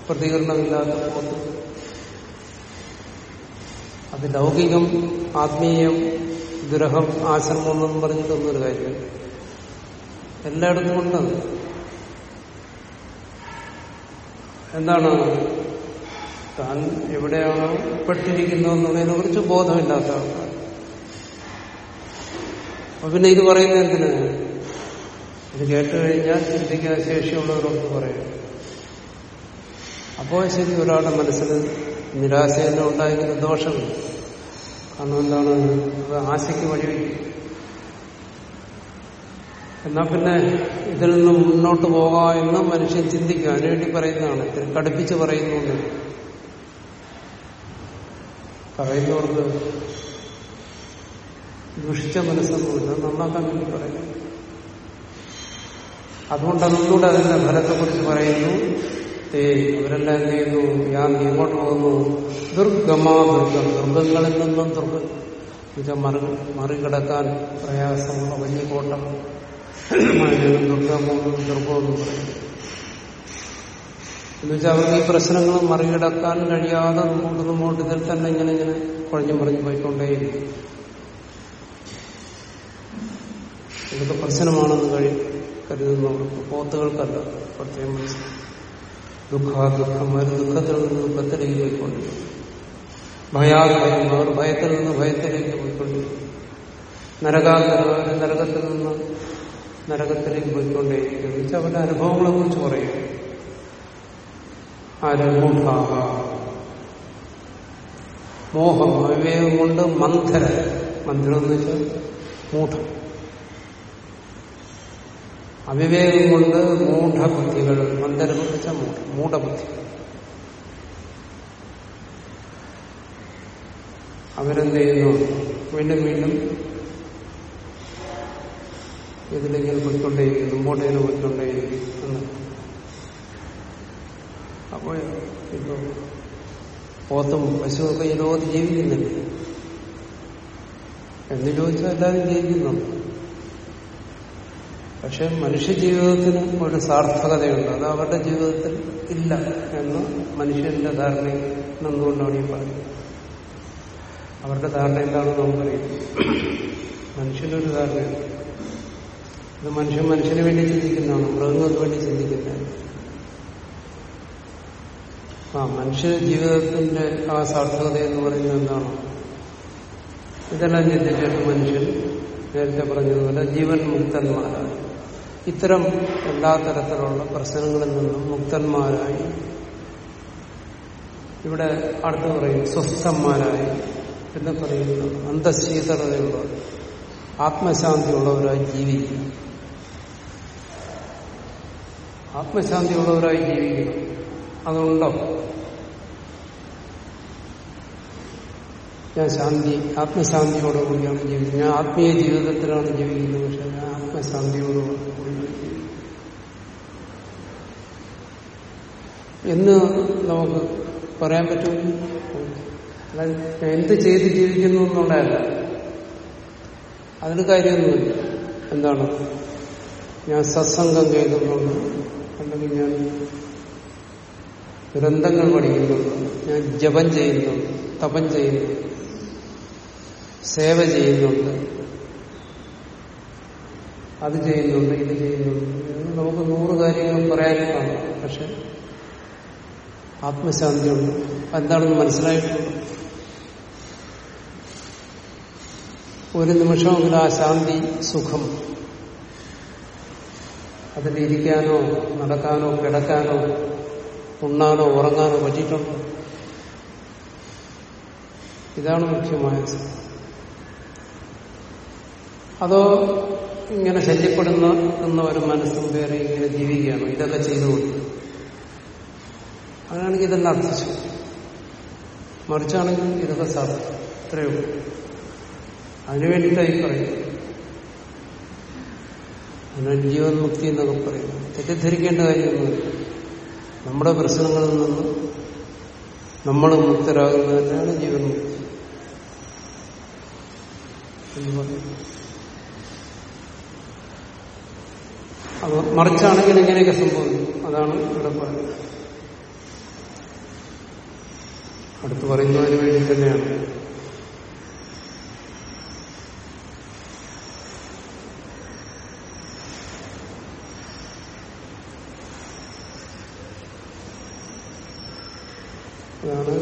Speaker 1: പ്രതികരണമില്ലാത്ത പോത്ത്. അത് ലൗകികം ആത്മീയം ഗ്രഹം ആശ്രമം എന്നൊന്നും പറഞ്ഞിട്ടൊന്നൊരു കാര്യം. എല്ലായിടത്തും ഉണ്ട് എന്താണ്? താൻ എവിടെയാണോ പെട്ടിരിക്കുന്നതെന്നുള്ളതിനെ കുറിച്ച് ബോധമില്ലാത്ത ആൾക്കാർ. പിന്നെ ഇത് പറയുന്ന എന്തിന്? ഇത് കേട്ട് കഴിഞ്ഞാൽ ചിന്തിക്കാൻ ശേഷിയുള്ളവരോട് പറയാം. അപ്പോൾ ശരി ഒരാളുടെ മനസ്സിൽ നിരാശ തന്നെ ദോഷം. കാരണം എന്താണ്? ആശയ്ക്ക് വഴിവെക്കും. എന്നാ പിന്നെ ഇതിൽ നിന്ന് മുന്നോട്ട് പോകാം എന്ന് മനുഷ്യൻ ചിന്തിക്കുക അതിനുവേണ്ടി പറയുന്നതാണ്. കടുപ്പിച്ച് പറയുന്നുണ്ട്. പറയുന്നവർക്ക് ദുഷിച്ച മനസ്സൊന്നുമില്ല നന്നാക്കാൻ വേണ്ടി പറയുന്നു. അതുകൊണ്ട് അതൊന്നുകൂടെ അതിന്റെ ഫലത്തെക്കുറിച്ച് പറയുന്നു. തേ അവരെല്ലാം എന്ത് ചെയ്യുന്നു? ഞാൻ എങ്ങോട്ട് പോകുന്നു. ദുർഗമാ ദുർഗം. ദുർഗങ്ങളിൽ നിന്നും ദുർഗം. എന്നുവെച്ചാൽ മറി മറികടക്കാൻ പ്രയാസമുള്ള വലിയ കോട്ടം. ദുർഗമോ ദുർഗമെന്നും പറയും എന്നുവെച്ചാൽ അവർക്ക് ഈ പ്രശ്നങ്ങൾ മറികടക്കാൻ കഴിയാതെ മുമ്പോട്ട് മുമ്പോട്ട് ഇതിൽ തന്നെ ഇങ്ങനെ ഇങ്ങനെ കുഴഞ്ഞു മറിഞ്ഞു പോയിക്കൊണ്ടേയിരിക്കും. ഇതൊക്കെ പ്രശ്നമാണെന്ന് കഴി കരുതുന്നവർക്ക് പോത്തുകൾക്കല്ല പ്രത്യേകം ദുഃഖ ദുഃഖന്മാർ ദുഃഖത്തിൽ നിന്ന് ദുഃഖത്തിലേക്ക് പോയിക്കൊണ്ടിരിക്കും. ഭയാഗ്രഹം ഭയം അവർ ഭയത്തിൽ നിന്ന് ഭയത്തിലേക്ക് പോയിക്കൊണ്ടിരിക്കും. നരകാന്തരവർ നരകത്തിൽ നിന്ന് നരകത്തിലേക്ക് പോയിക്കൊണ്ടേയിരിക്കും. എന്നുവെച്ചാൽ അവരുടെ അനുഭവങ്ങളെ കുറിച്ച് പറയും ആരമൂഢാഹ മോഹം അവിവേകം കൊണ്ട് മന്ധര മന്ധരം എന്ന് വെച്ചാൽ മൂഢം. അവിവേകം കൊണ്ട് മൂഢബുദ്ധികൾ മന്ദരം എന്ന് വെച്ചാൽ മൂഢ മൂഢബുദ്ധി അവരെന്ത് ചെയ്യുന്നു? വീണ്ടും വീണ്ടും ഇതിലിങ്ങനെ പോയിക്കൊണ്ടേയിരിക്കും മുമ്പോട്ട് ഇങ്ങനെ പോയിക്കൊണ്ടേയിരിക്കും എന്ന് അപ്പോൾ ഇപ്പൊ പോത്തും പശുവൊക്കെ ഈ ലോകത്ത് ജീവിക്കുന്നില്ല? എന്ന് ചോദിച്ചാൽ എല്ലാവരും ജീവിക്കുന്നു. പക്ഷെ മനുഷ്യ ജീവിതത്തിന് ഒരു സാർത്ഥകതയുണ്ട്. അത് അവരുടെ ജീവിതത്തിൽ ഇല്ല എന്ന് മനുഷ്യന്റെ ധാരണയിൽ നിന്നുകൊണ്ടാണ് ഈ പറയുന്നത് അവരുടെ ധാരണ എന്താണെന്ന് നമുക്കറിയാം. മനുഷ്യനൊരു ധാരണയാണ്. ഇത് മനുഷ്യൻ മനുഷ്യന് വേണ്ടി ചിന്തിക്കുന്നതാണ്. മൃഗങ്ങൾക്ക് വേണ്ടി ചിന്തിക്കുന്നത് ആ മനുഷ്യ ജീവിതത്തിന്റെ ആ സാർത്ഥകത എന്ന് പറയുന്നത് എന്താണ്? ഇതെല്ലാം ചിന്തിച്ചിട്ട് മനുഷ്യൻ നേരത്തെ പറഞ്ഞതുപോലെ ജീവൻ മുക്തന്മാരായി. ഇത്തരം എല്ലാ തരത്തിലുള്ള പ്രശ്നങ്ങളിൽ നിന്നും മുക്തന്മാരായി. ഇവിടെ അടുത്ത് പറയും സ്വസ്ഥന്മാരായി എന്ന് പറയുന്നത് അന്തശീതളതയുള്ള ആത്മശാന്തിയുള്ളവരായി ജീവിക്കുക ആത്മശാന്തിയുള്ളവരായി ജീവിക്കണം അതുണ്ടോ ഞാൻ ശാന്തി ആത്മശാന്തിയോടുകൂടിയാണ് ജീവിക്കുന്നത്. ഞാൻ ആത്മീയ ജീവിതത്തിലാണ് ജീവിക്കുന്നത്. പക്ഷെ ഞാൻ ആത്മശാന്തിയോടുകൂടി ജീവിക്കുന്നു. എന്ന് നമുക്ക് പറയാൻ പറ്റും അല്ല എന്ത് ചെയ്ത് ജീവിക്കുന്നു എന്നുള്ളതല്ല. അതിന് കാര്യമൊന്നുമില്ല. എന്താണ്? ഞാൻ സത്സംഗം കേൾക്കുന്നുണ്ട് അല്ലെങ്കിൽ ഞാൻ ഗ്രന്ഥങ്ങൾ പഠിക്കുന്നുണ്ട് ഞാൻ ജപം ചെയ്യുന്നുണ്ട് തപം ചെയ്യുന്നുണ്ട് സേവ ചെയ്യുന്നുണ്ട്. അത് ചെയ്യുന്നുണ്ട് ഇത് ചെയ്യുന്നുണ്ട്. നമുക്ക് നൂറ് കാര്യങ്ങൾ പറയാനുള്ള പക്ഷെ ആത്മശാന്തിയുണ്ട് എന്താണെന്ന് മനസ്സിലായിട്ടുണ്ട്? ഒരു നിമിഷമെങ്കിലും ആ ശാന്തി സുഖം. അതിലിരിക്കാനോ നടക്കാനോ കിടക്കാനോ ഉണ്ണാനോ ഉറങ്ങാനോ പറ്റിയിട്ടുണ്ടോ? ഇതാണ് മുഖ്യമായ അതോ ഇങ്ങനെ ശല്യപ്പെടുന്ന എന്ന ഒരു മനസ്സും വേറെ ഇങ്ങനെ ജീവിക്കുകയാണ്? ഇതൊക്കെ ചെയ്തുകൊണ്ട്. അങ്ങനെയാണെങ്കിൽ ഇതെല്ലാം അർത്ഥിച്ചു. മറിച്ചാണെങ്കിൽ ഇതൊക്കെ സാധിക്കും ഇത്രയേ ഉള്ളൂ. അതിനു വേണ്ടിയിട്ടായി പറയും അതിനാണ് ജീവൻ മുക്തി എന്നൊക്കെ പറയുന്നു തെറ്റിദ്ധരിക്കേണ്ട കാര്യമൊന്നുമില്ല. നമ്മുടെ പ്രശ്നങ്ങളിൽ നിന്ന് നമ്മൾ മുക്തരാകുന്നത് തന്നെയാണ് ജീവൻ മുക്തി മറിച്ചാണെങ്കിൽ ഇങ്ങനെയൊക്കെ സംഭവിക്കും. അതാണ് ഇവിടെ പറയുന്നത്. അടുത്ത് പറയുന്നതിന് വേണ്ടി തന്നെയാണ്.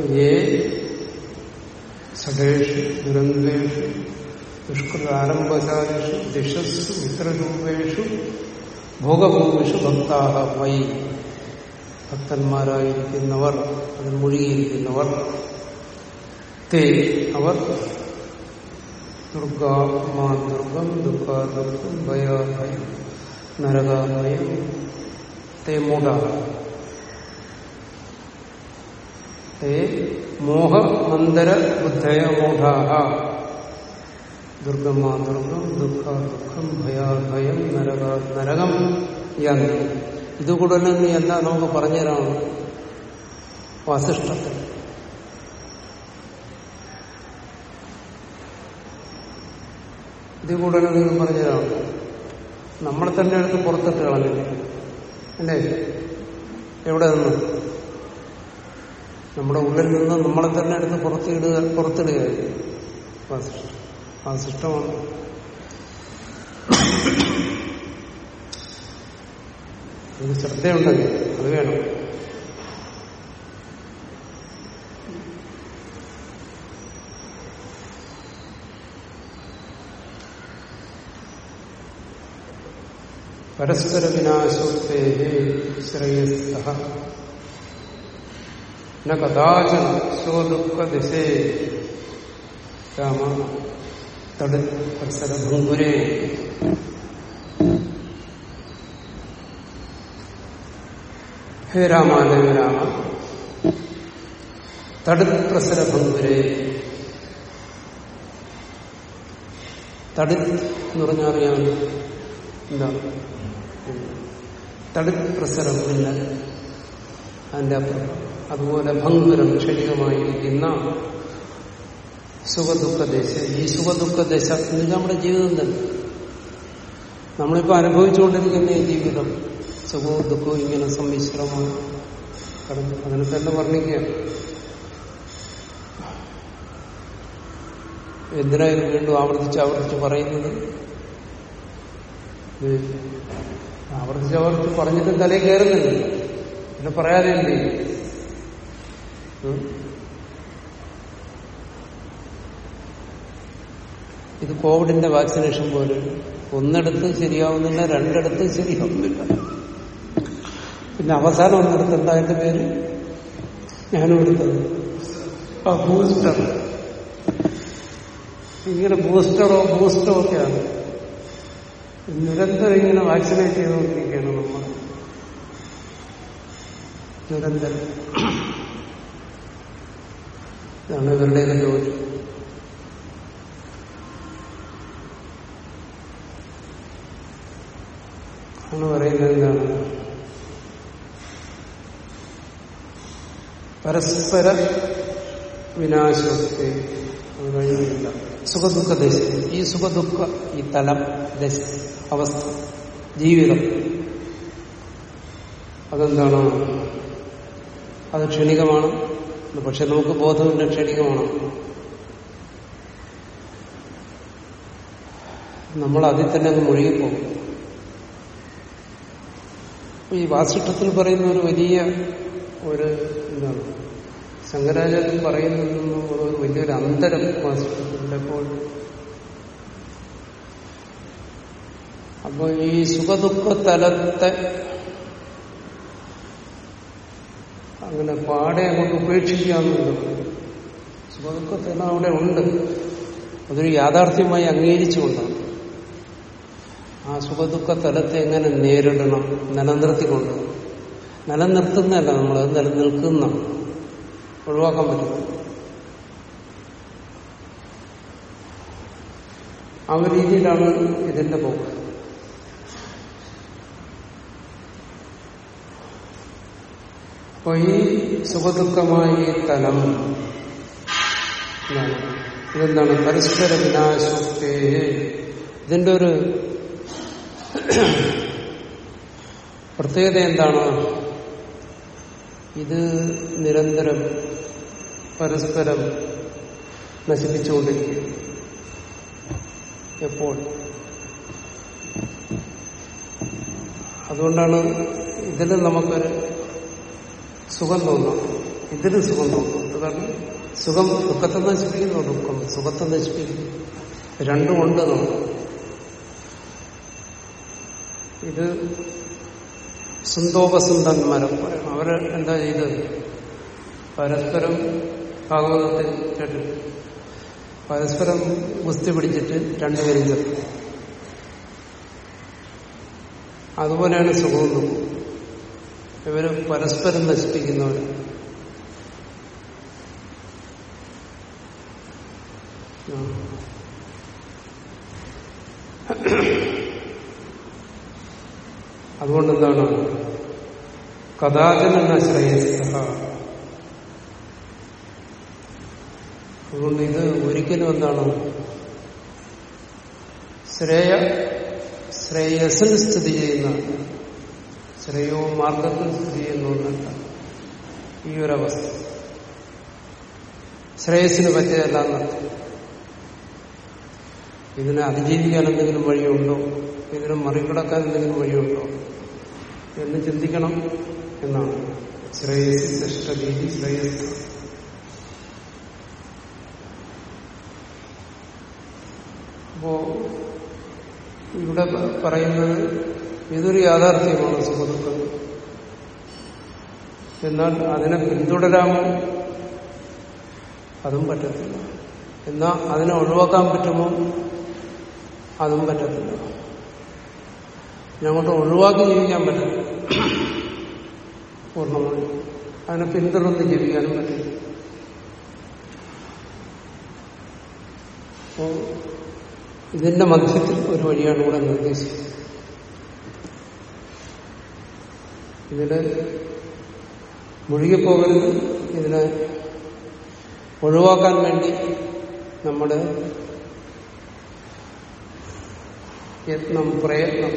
Speaker 1: ഏ സടേഷു ദുരന്തേഷു ദുഷ്കൃതാരംഭചാരിഷു ദിശസ്സു മിത്രരൂപേഷു ഭോഗഭൂമിഷു ഭക്താഹ വൈ ഭക്തന്മാരായിരിക്കുന്നവർ അതിൽ മുഴുകിയിരിക്കുന്നവർ തേ അവർ ദുർഗാമാ ദുർഗം ദുഃഖാദുഃഖം ഭയാഭയം നരകാമയം തേ മൂഢ തേ മോഹമന്ദര ബുദ്ധയ മൂഢാഹ ദുർഗമാ ദുർഗം ദുഃഖ ദുഃഖം ഭയാഭയം നരക നരകം യാന്തി ഇതുകൂടെ നീ എന്താ നമുക്ക് പറഞ്ഞുതരാണ് വാസിഷ്ടത്തിൽ ഇതുകൂടെ നിങ്ങൾ പറഞ്ഞതാണ് നമ്മളെ തന്നെ എടുത്ത് പുറത്തിട്ട് കളഞ്ഞില്ല? അല്ലേ? എവിടെ നിന്ന്? നമ്മുടെ ഉള്ളിൽ നിന്ന് നമ്മളെ തന്നെ എടുത്ത് പുറത്തിടുക പുറത്തിടുകയായിരുന്നു ആ സിഷ്ടമാണ് അത് ശ്രദ്ധയുണ്ടെങ്കിൽ അത് വേണം. പരസ്പര വിനാശത്തെ ശ്രേയസ്ത ന കഥാചന സ്വദുഃഖദിശേ രാമ തട് പരസ്പരഭംഗുരേ ഹേ രാമാദേവ രാമ തട് പ്രസരഭംഗുരേ തടി എന്ന് പറഞ്ഞാൽ എന്താ എന്താണ് തടി പ്രസരം അതിന്റെ അപ്പുറം അതുപോലെ ഭംഗുരം ക്ഷണികമായിരിക്കുന്ന സുഖദുഃഖ ദശ ഈ സുഖദുഃഖ ദശ ഇത് നമ്മുടെ ജീവിതം തന്നെ. നമ്മളിപ്പോൾ അനുഭവിച്ചുകൊണ്ടിരിക്കുന്ന ഈ ജീവിതം സുഖവും ദുഃഖവും ഇങ്ങനെ സമ്മിശ്രമാണ്. കടന്നു അതിനെ തന്നെ വർണിക്കുകയാണ് എന്തിനായാലും വീണ്ടും ആവർത്തിച്ച് ആവർത്തിച്ച് പറയുന്നത്? ആവർത്തിച്ച് ആവർത്തിച്ച് പറഞ്ഞിട്ട് തലേ കയറുന്നില്ല. പിന്നെ പറയാതെ എന്ത് ഇത് കോവിഡിന്റെ വാക്സിനേഷൻ പോലെ ഒന്നിടത്ത് ശരിയാവുന്നില്ല രണ്ടിടത്ത് ശരിയാവുന്നില്ല. പിന്നെ അവസാനം ഒന്നിടത്ത് എന്താ പേര്? ഞാനും എടുത്തത് ആ ബൂസ്റ്റർ ഇങ്ങനെ ബൂസ്റ്ററോ ബൂസ്റ്ററോ ഒക്കെയാണ്. നിരന്തരം ഇങ്ങനെ വാക്സിനേറ്റ് ചെയ്തുകൊണ്ടിരിക്കുകയാണ് നമ്മൾ നിരന്തരം ഇതാണ് ഇവരുടെയൊക്കെ ജോലി എന്ന് പറയുന്നത് എന്താണ്? പരസ്പര വിനാശത്തെ കഴിയുന്നില്ല സുഖദുഃഖ ദശ. ഈ സുഖദുഃഖ ഈ തലം ദശ അവസ്ഥ ജീവിതം അതെന്താണ്? അത് ക്ഷണികമാണ്. പക്ഷെ നമുക്ക് ബോധമില്ല ക്ഷണികമാണ്. നമ്മൾ അതിൽ തന്നെ അങ്ങ് മുഴുകിപ്പോകും. ഈ വാസിഷ്ടത്തിൽ പറയുന്ന ഒരു വലിയ ഒരു എന്താണ് ശങ്കരാചാര്യൻ പറയുന്നത് ഒരു വലിയൊരു അന്തരം വാസിഷ്ടപ്പോൾ അപ്പോൾ. അപ്പൊ ഈ സുഖദുഃഖ തലത്തെ അങ്ങനെ പാടെ അങ്ങോട്ട് ഉപേക്ഷിക്കാമെന്നുണ്ട് സുഖദുഃഖത്തലം അവിടെ ഉണ്ട്. അതൊരു യാഥാർത്ഥ്യമായി അംഗീകരിച്ചുകൊണ്ടാണ്. ആ സുഖദുഃഖ തലത്തെ എങ്ങനെ നേരിടണം നിലനിർത്തിക്കൊണ്ട്. നിലനിർത്തുന്നതല്ല നമ്മൾ നിലനിൽക്കുന്ന ഒഴിവാക്കാൻ പറ്റും. ആ ഒരു രീതിയിലാണ് ഇതിന്റെ പോക്ക്. അപ്പൊ ഈ സുഖദുഃഖമായ ഈ തലം ഇതെന്താണ്? പരസ്പര വിനാശത്തെ ഇതിന്റെ ഒരു പ്രത്യേകത എന്താണ്? ഇത് നിരന്തരം പരസ്പരം നശിപ്പിച്ചുകൊണ്ടിരിക്കും. എപ്പോൾ? അതുകൊണ്ടാണ് ഇതിൽ നമുക്കൊരു സുഖം തോന്നും. ഇതിന് സുഖം തോന്നും. കാരണം സുഖം ദുഃഖത്തെ നശിപ്പിക്കുന്നു ദുഃഖം സുഖത്തെ നശിപ്പിക്കുന്നു. രണ്ടും ഉണ്ട് നമുക്ക് ഇത് സുന്തോപസുന്തന്മാരം പറയണം അവർ എന്താ ചെയ്തത്? പരസ്പരം ഭാഗവതത്തിൽ കേട്ടു പരസ്പരം ഗുസ്തി പിടിച്ചിട്ട് രണ്ടുപേരും ചേർത്ത്. അതുപോലെയാണ് സുഖവും ദുഃഖവും ഇവർ പരസ്പരം നശിപ്പിക്കുന്നവര്. അതുകൊണ്ട് എന്താണ് കഥാചന ശ്രേയസ്ഥ അതുകൊണ്ട് ഇത് ഒരിക്കലും എന്താണ്? ശ്രേയ ശ്രേയസിൽ സ്ഥിതി ചെയ്യുന്ന ശ്രേയോ മാർഗത്തിൽ സ്ഥിതി ചെയ്യുന്ന ഈ ഈ ഒരവസ്ഥ. ശ്രേയസിന് പറ്റിയതല്ല എന്നർത്ഥം ഇതിനെ അതിജീവിക്കാൻ എന്തെങ്കിലും വഴിയുണ്ടോ? ഇതിനെ മറികടക്കാൻ എന്തെങ്കിലും വഴിയുണ്ടോ? എന്ന് ചിന്തിക്കണം എന്നാണ്. ശ്രേയസ് ദഷ്ടരീതി ശ്രേയസ്. അപ്പോ ഇവിടെ പറയുന്നത് ഇതൊരു യാഥാർത്ഥ്യമാണ് സുഹൃത്തുക്കൾ എന്നാൽ അതിനെ പിന്തുടരാമോ അതും പറ്റത്തില്ല. എന്നാൽ അതിനെ ഒഴിവാക്കാൻ പറ്റുമോ അതും പറ്റത്തില്ല. ഞങ്ങൾക്ക് ഒഴിവാക്കി ജീവിക്കാൻ പറ്റില്ല പൂർണമായി. അതിനെ പിന്തുടർന്ന് ജീവിക്കാനും പറ്റില്ല. ഇതിന്റെ മധ്യത്തിൽ ഒരു വഴിയാണ് ഇവിടെ നിർദ്ദേശിച്ചത്. ഇതിൽ മുഴുകിപ്പോകരുത്. ഇതിനെ ഒഴിവാക്കാൻ വേണ്ടി നമ്മുടെ യത്നം പ്രയത്നം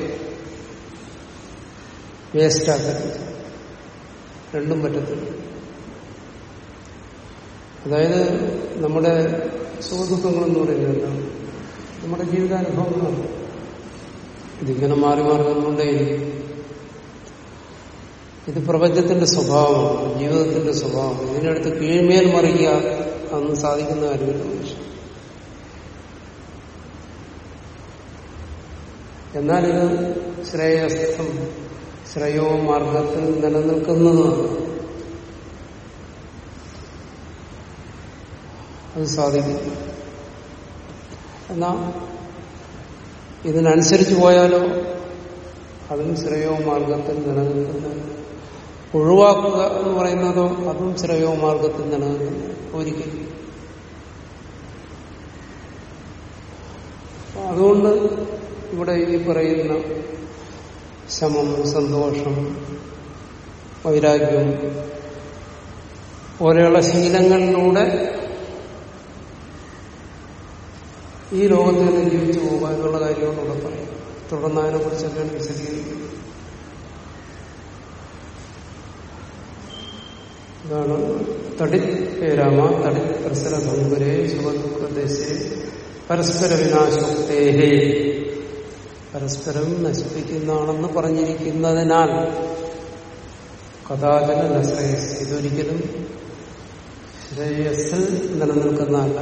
Speaker 1: വേസ്റ്റാക്കരുത്. രണ്ടും പറ്റത്തില്ല. അതായത് നമ്മുടെ സുഹൃത്തുക്കളെന്ന് പറയുന്നത് നമ്മുടെ ജീവിതാനുഭവങ്ങളാണ് ഇതിങ്ങനെ മാറി മാറി വന്നുകൊണ്ടേയിരിക്കും. ഇത് പ്രപഞ്ചത്തിന്റെ സ്വഭാവമാണ് ജീവിതത്തിന്റെ സ്വഭാവം ഇതിനടുത്ത് കീഴ്മേൽ മറിയുക അന്ന് സാധിക്കുന്ന കാര്യമില്ല മനുഷ്യൻ എന്നാൽ ഇത് ശ്രേയസ്ഥം ശ്രേയോ മാർഗത്തിൽ നിലനിൽക്കുന്നതാണ്. അത് സാധിക്കും എന്നാ ഇതിനനുസരിച്ച് പോയാലോ? അതും ശ്രേയോ മാർഗത്തിൽ നിലനിൽക്കുന്ന ഒഴിവാക്കുക എന്ന് പറയുന്നതോ അതും ശ്രേയോ മാർഗത്തിൽ നിലനിൽക്കുന്നു ഒരിക്കലും അതുകൊണ്ട് ഇവിടെ ഈ പറയുന്ന ശമം സന്തോഷം വൈരാഗ്യം പോലെയുള്ള ശീലങ്ങളിലൂടെ ഈ ലോകത്തിൽ ജീവിച്ചു കാര്യമാണ് ഇവിടെ പറയും. തുടർന്ന് അതിനെക്കുറിച്ചൊക്കെയാണ് വിശദീകരിക്കുന്നത്. ഇതാണ് തടിത് രാമ തടിത് പ്രസര ഭംഗുരേ ശുഭദുഃഖദേശേ പരസ്പര വിനാശോക്തേഹേ പരസ്പരം നശിപ്പിക്കുന്നതാണെന്ന് പറഞ്ഞിരിക്കുന്നതിനാൽ കഥാചന ശ്രേയസ് ഇതൊരിക്കലും ശ്രേയസ്സിൽ നിലനിൽക്കുന്നതല്ല.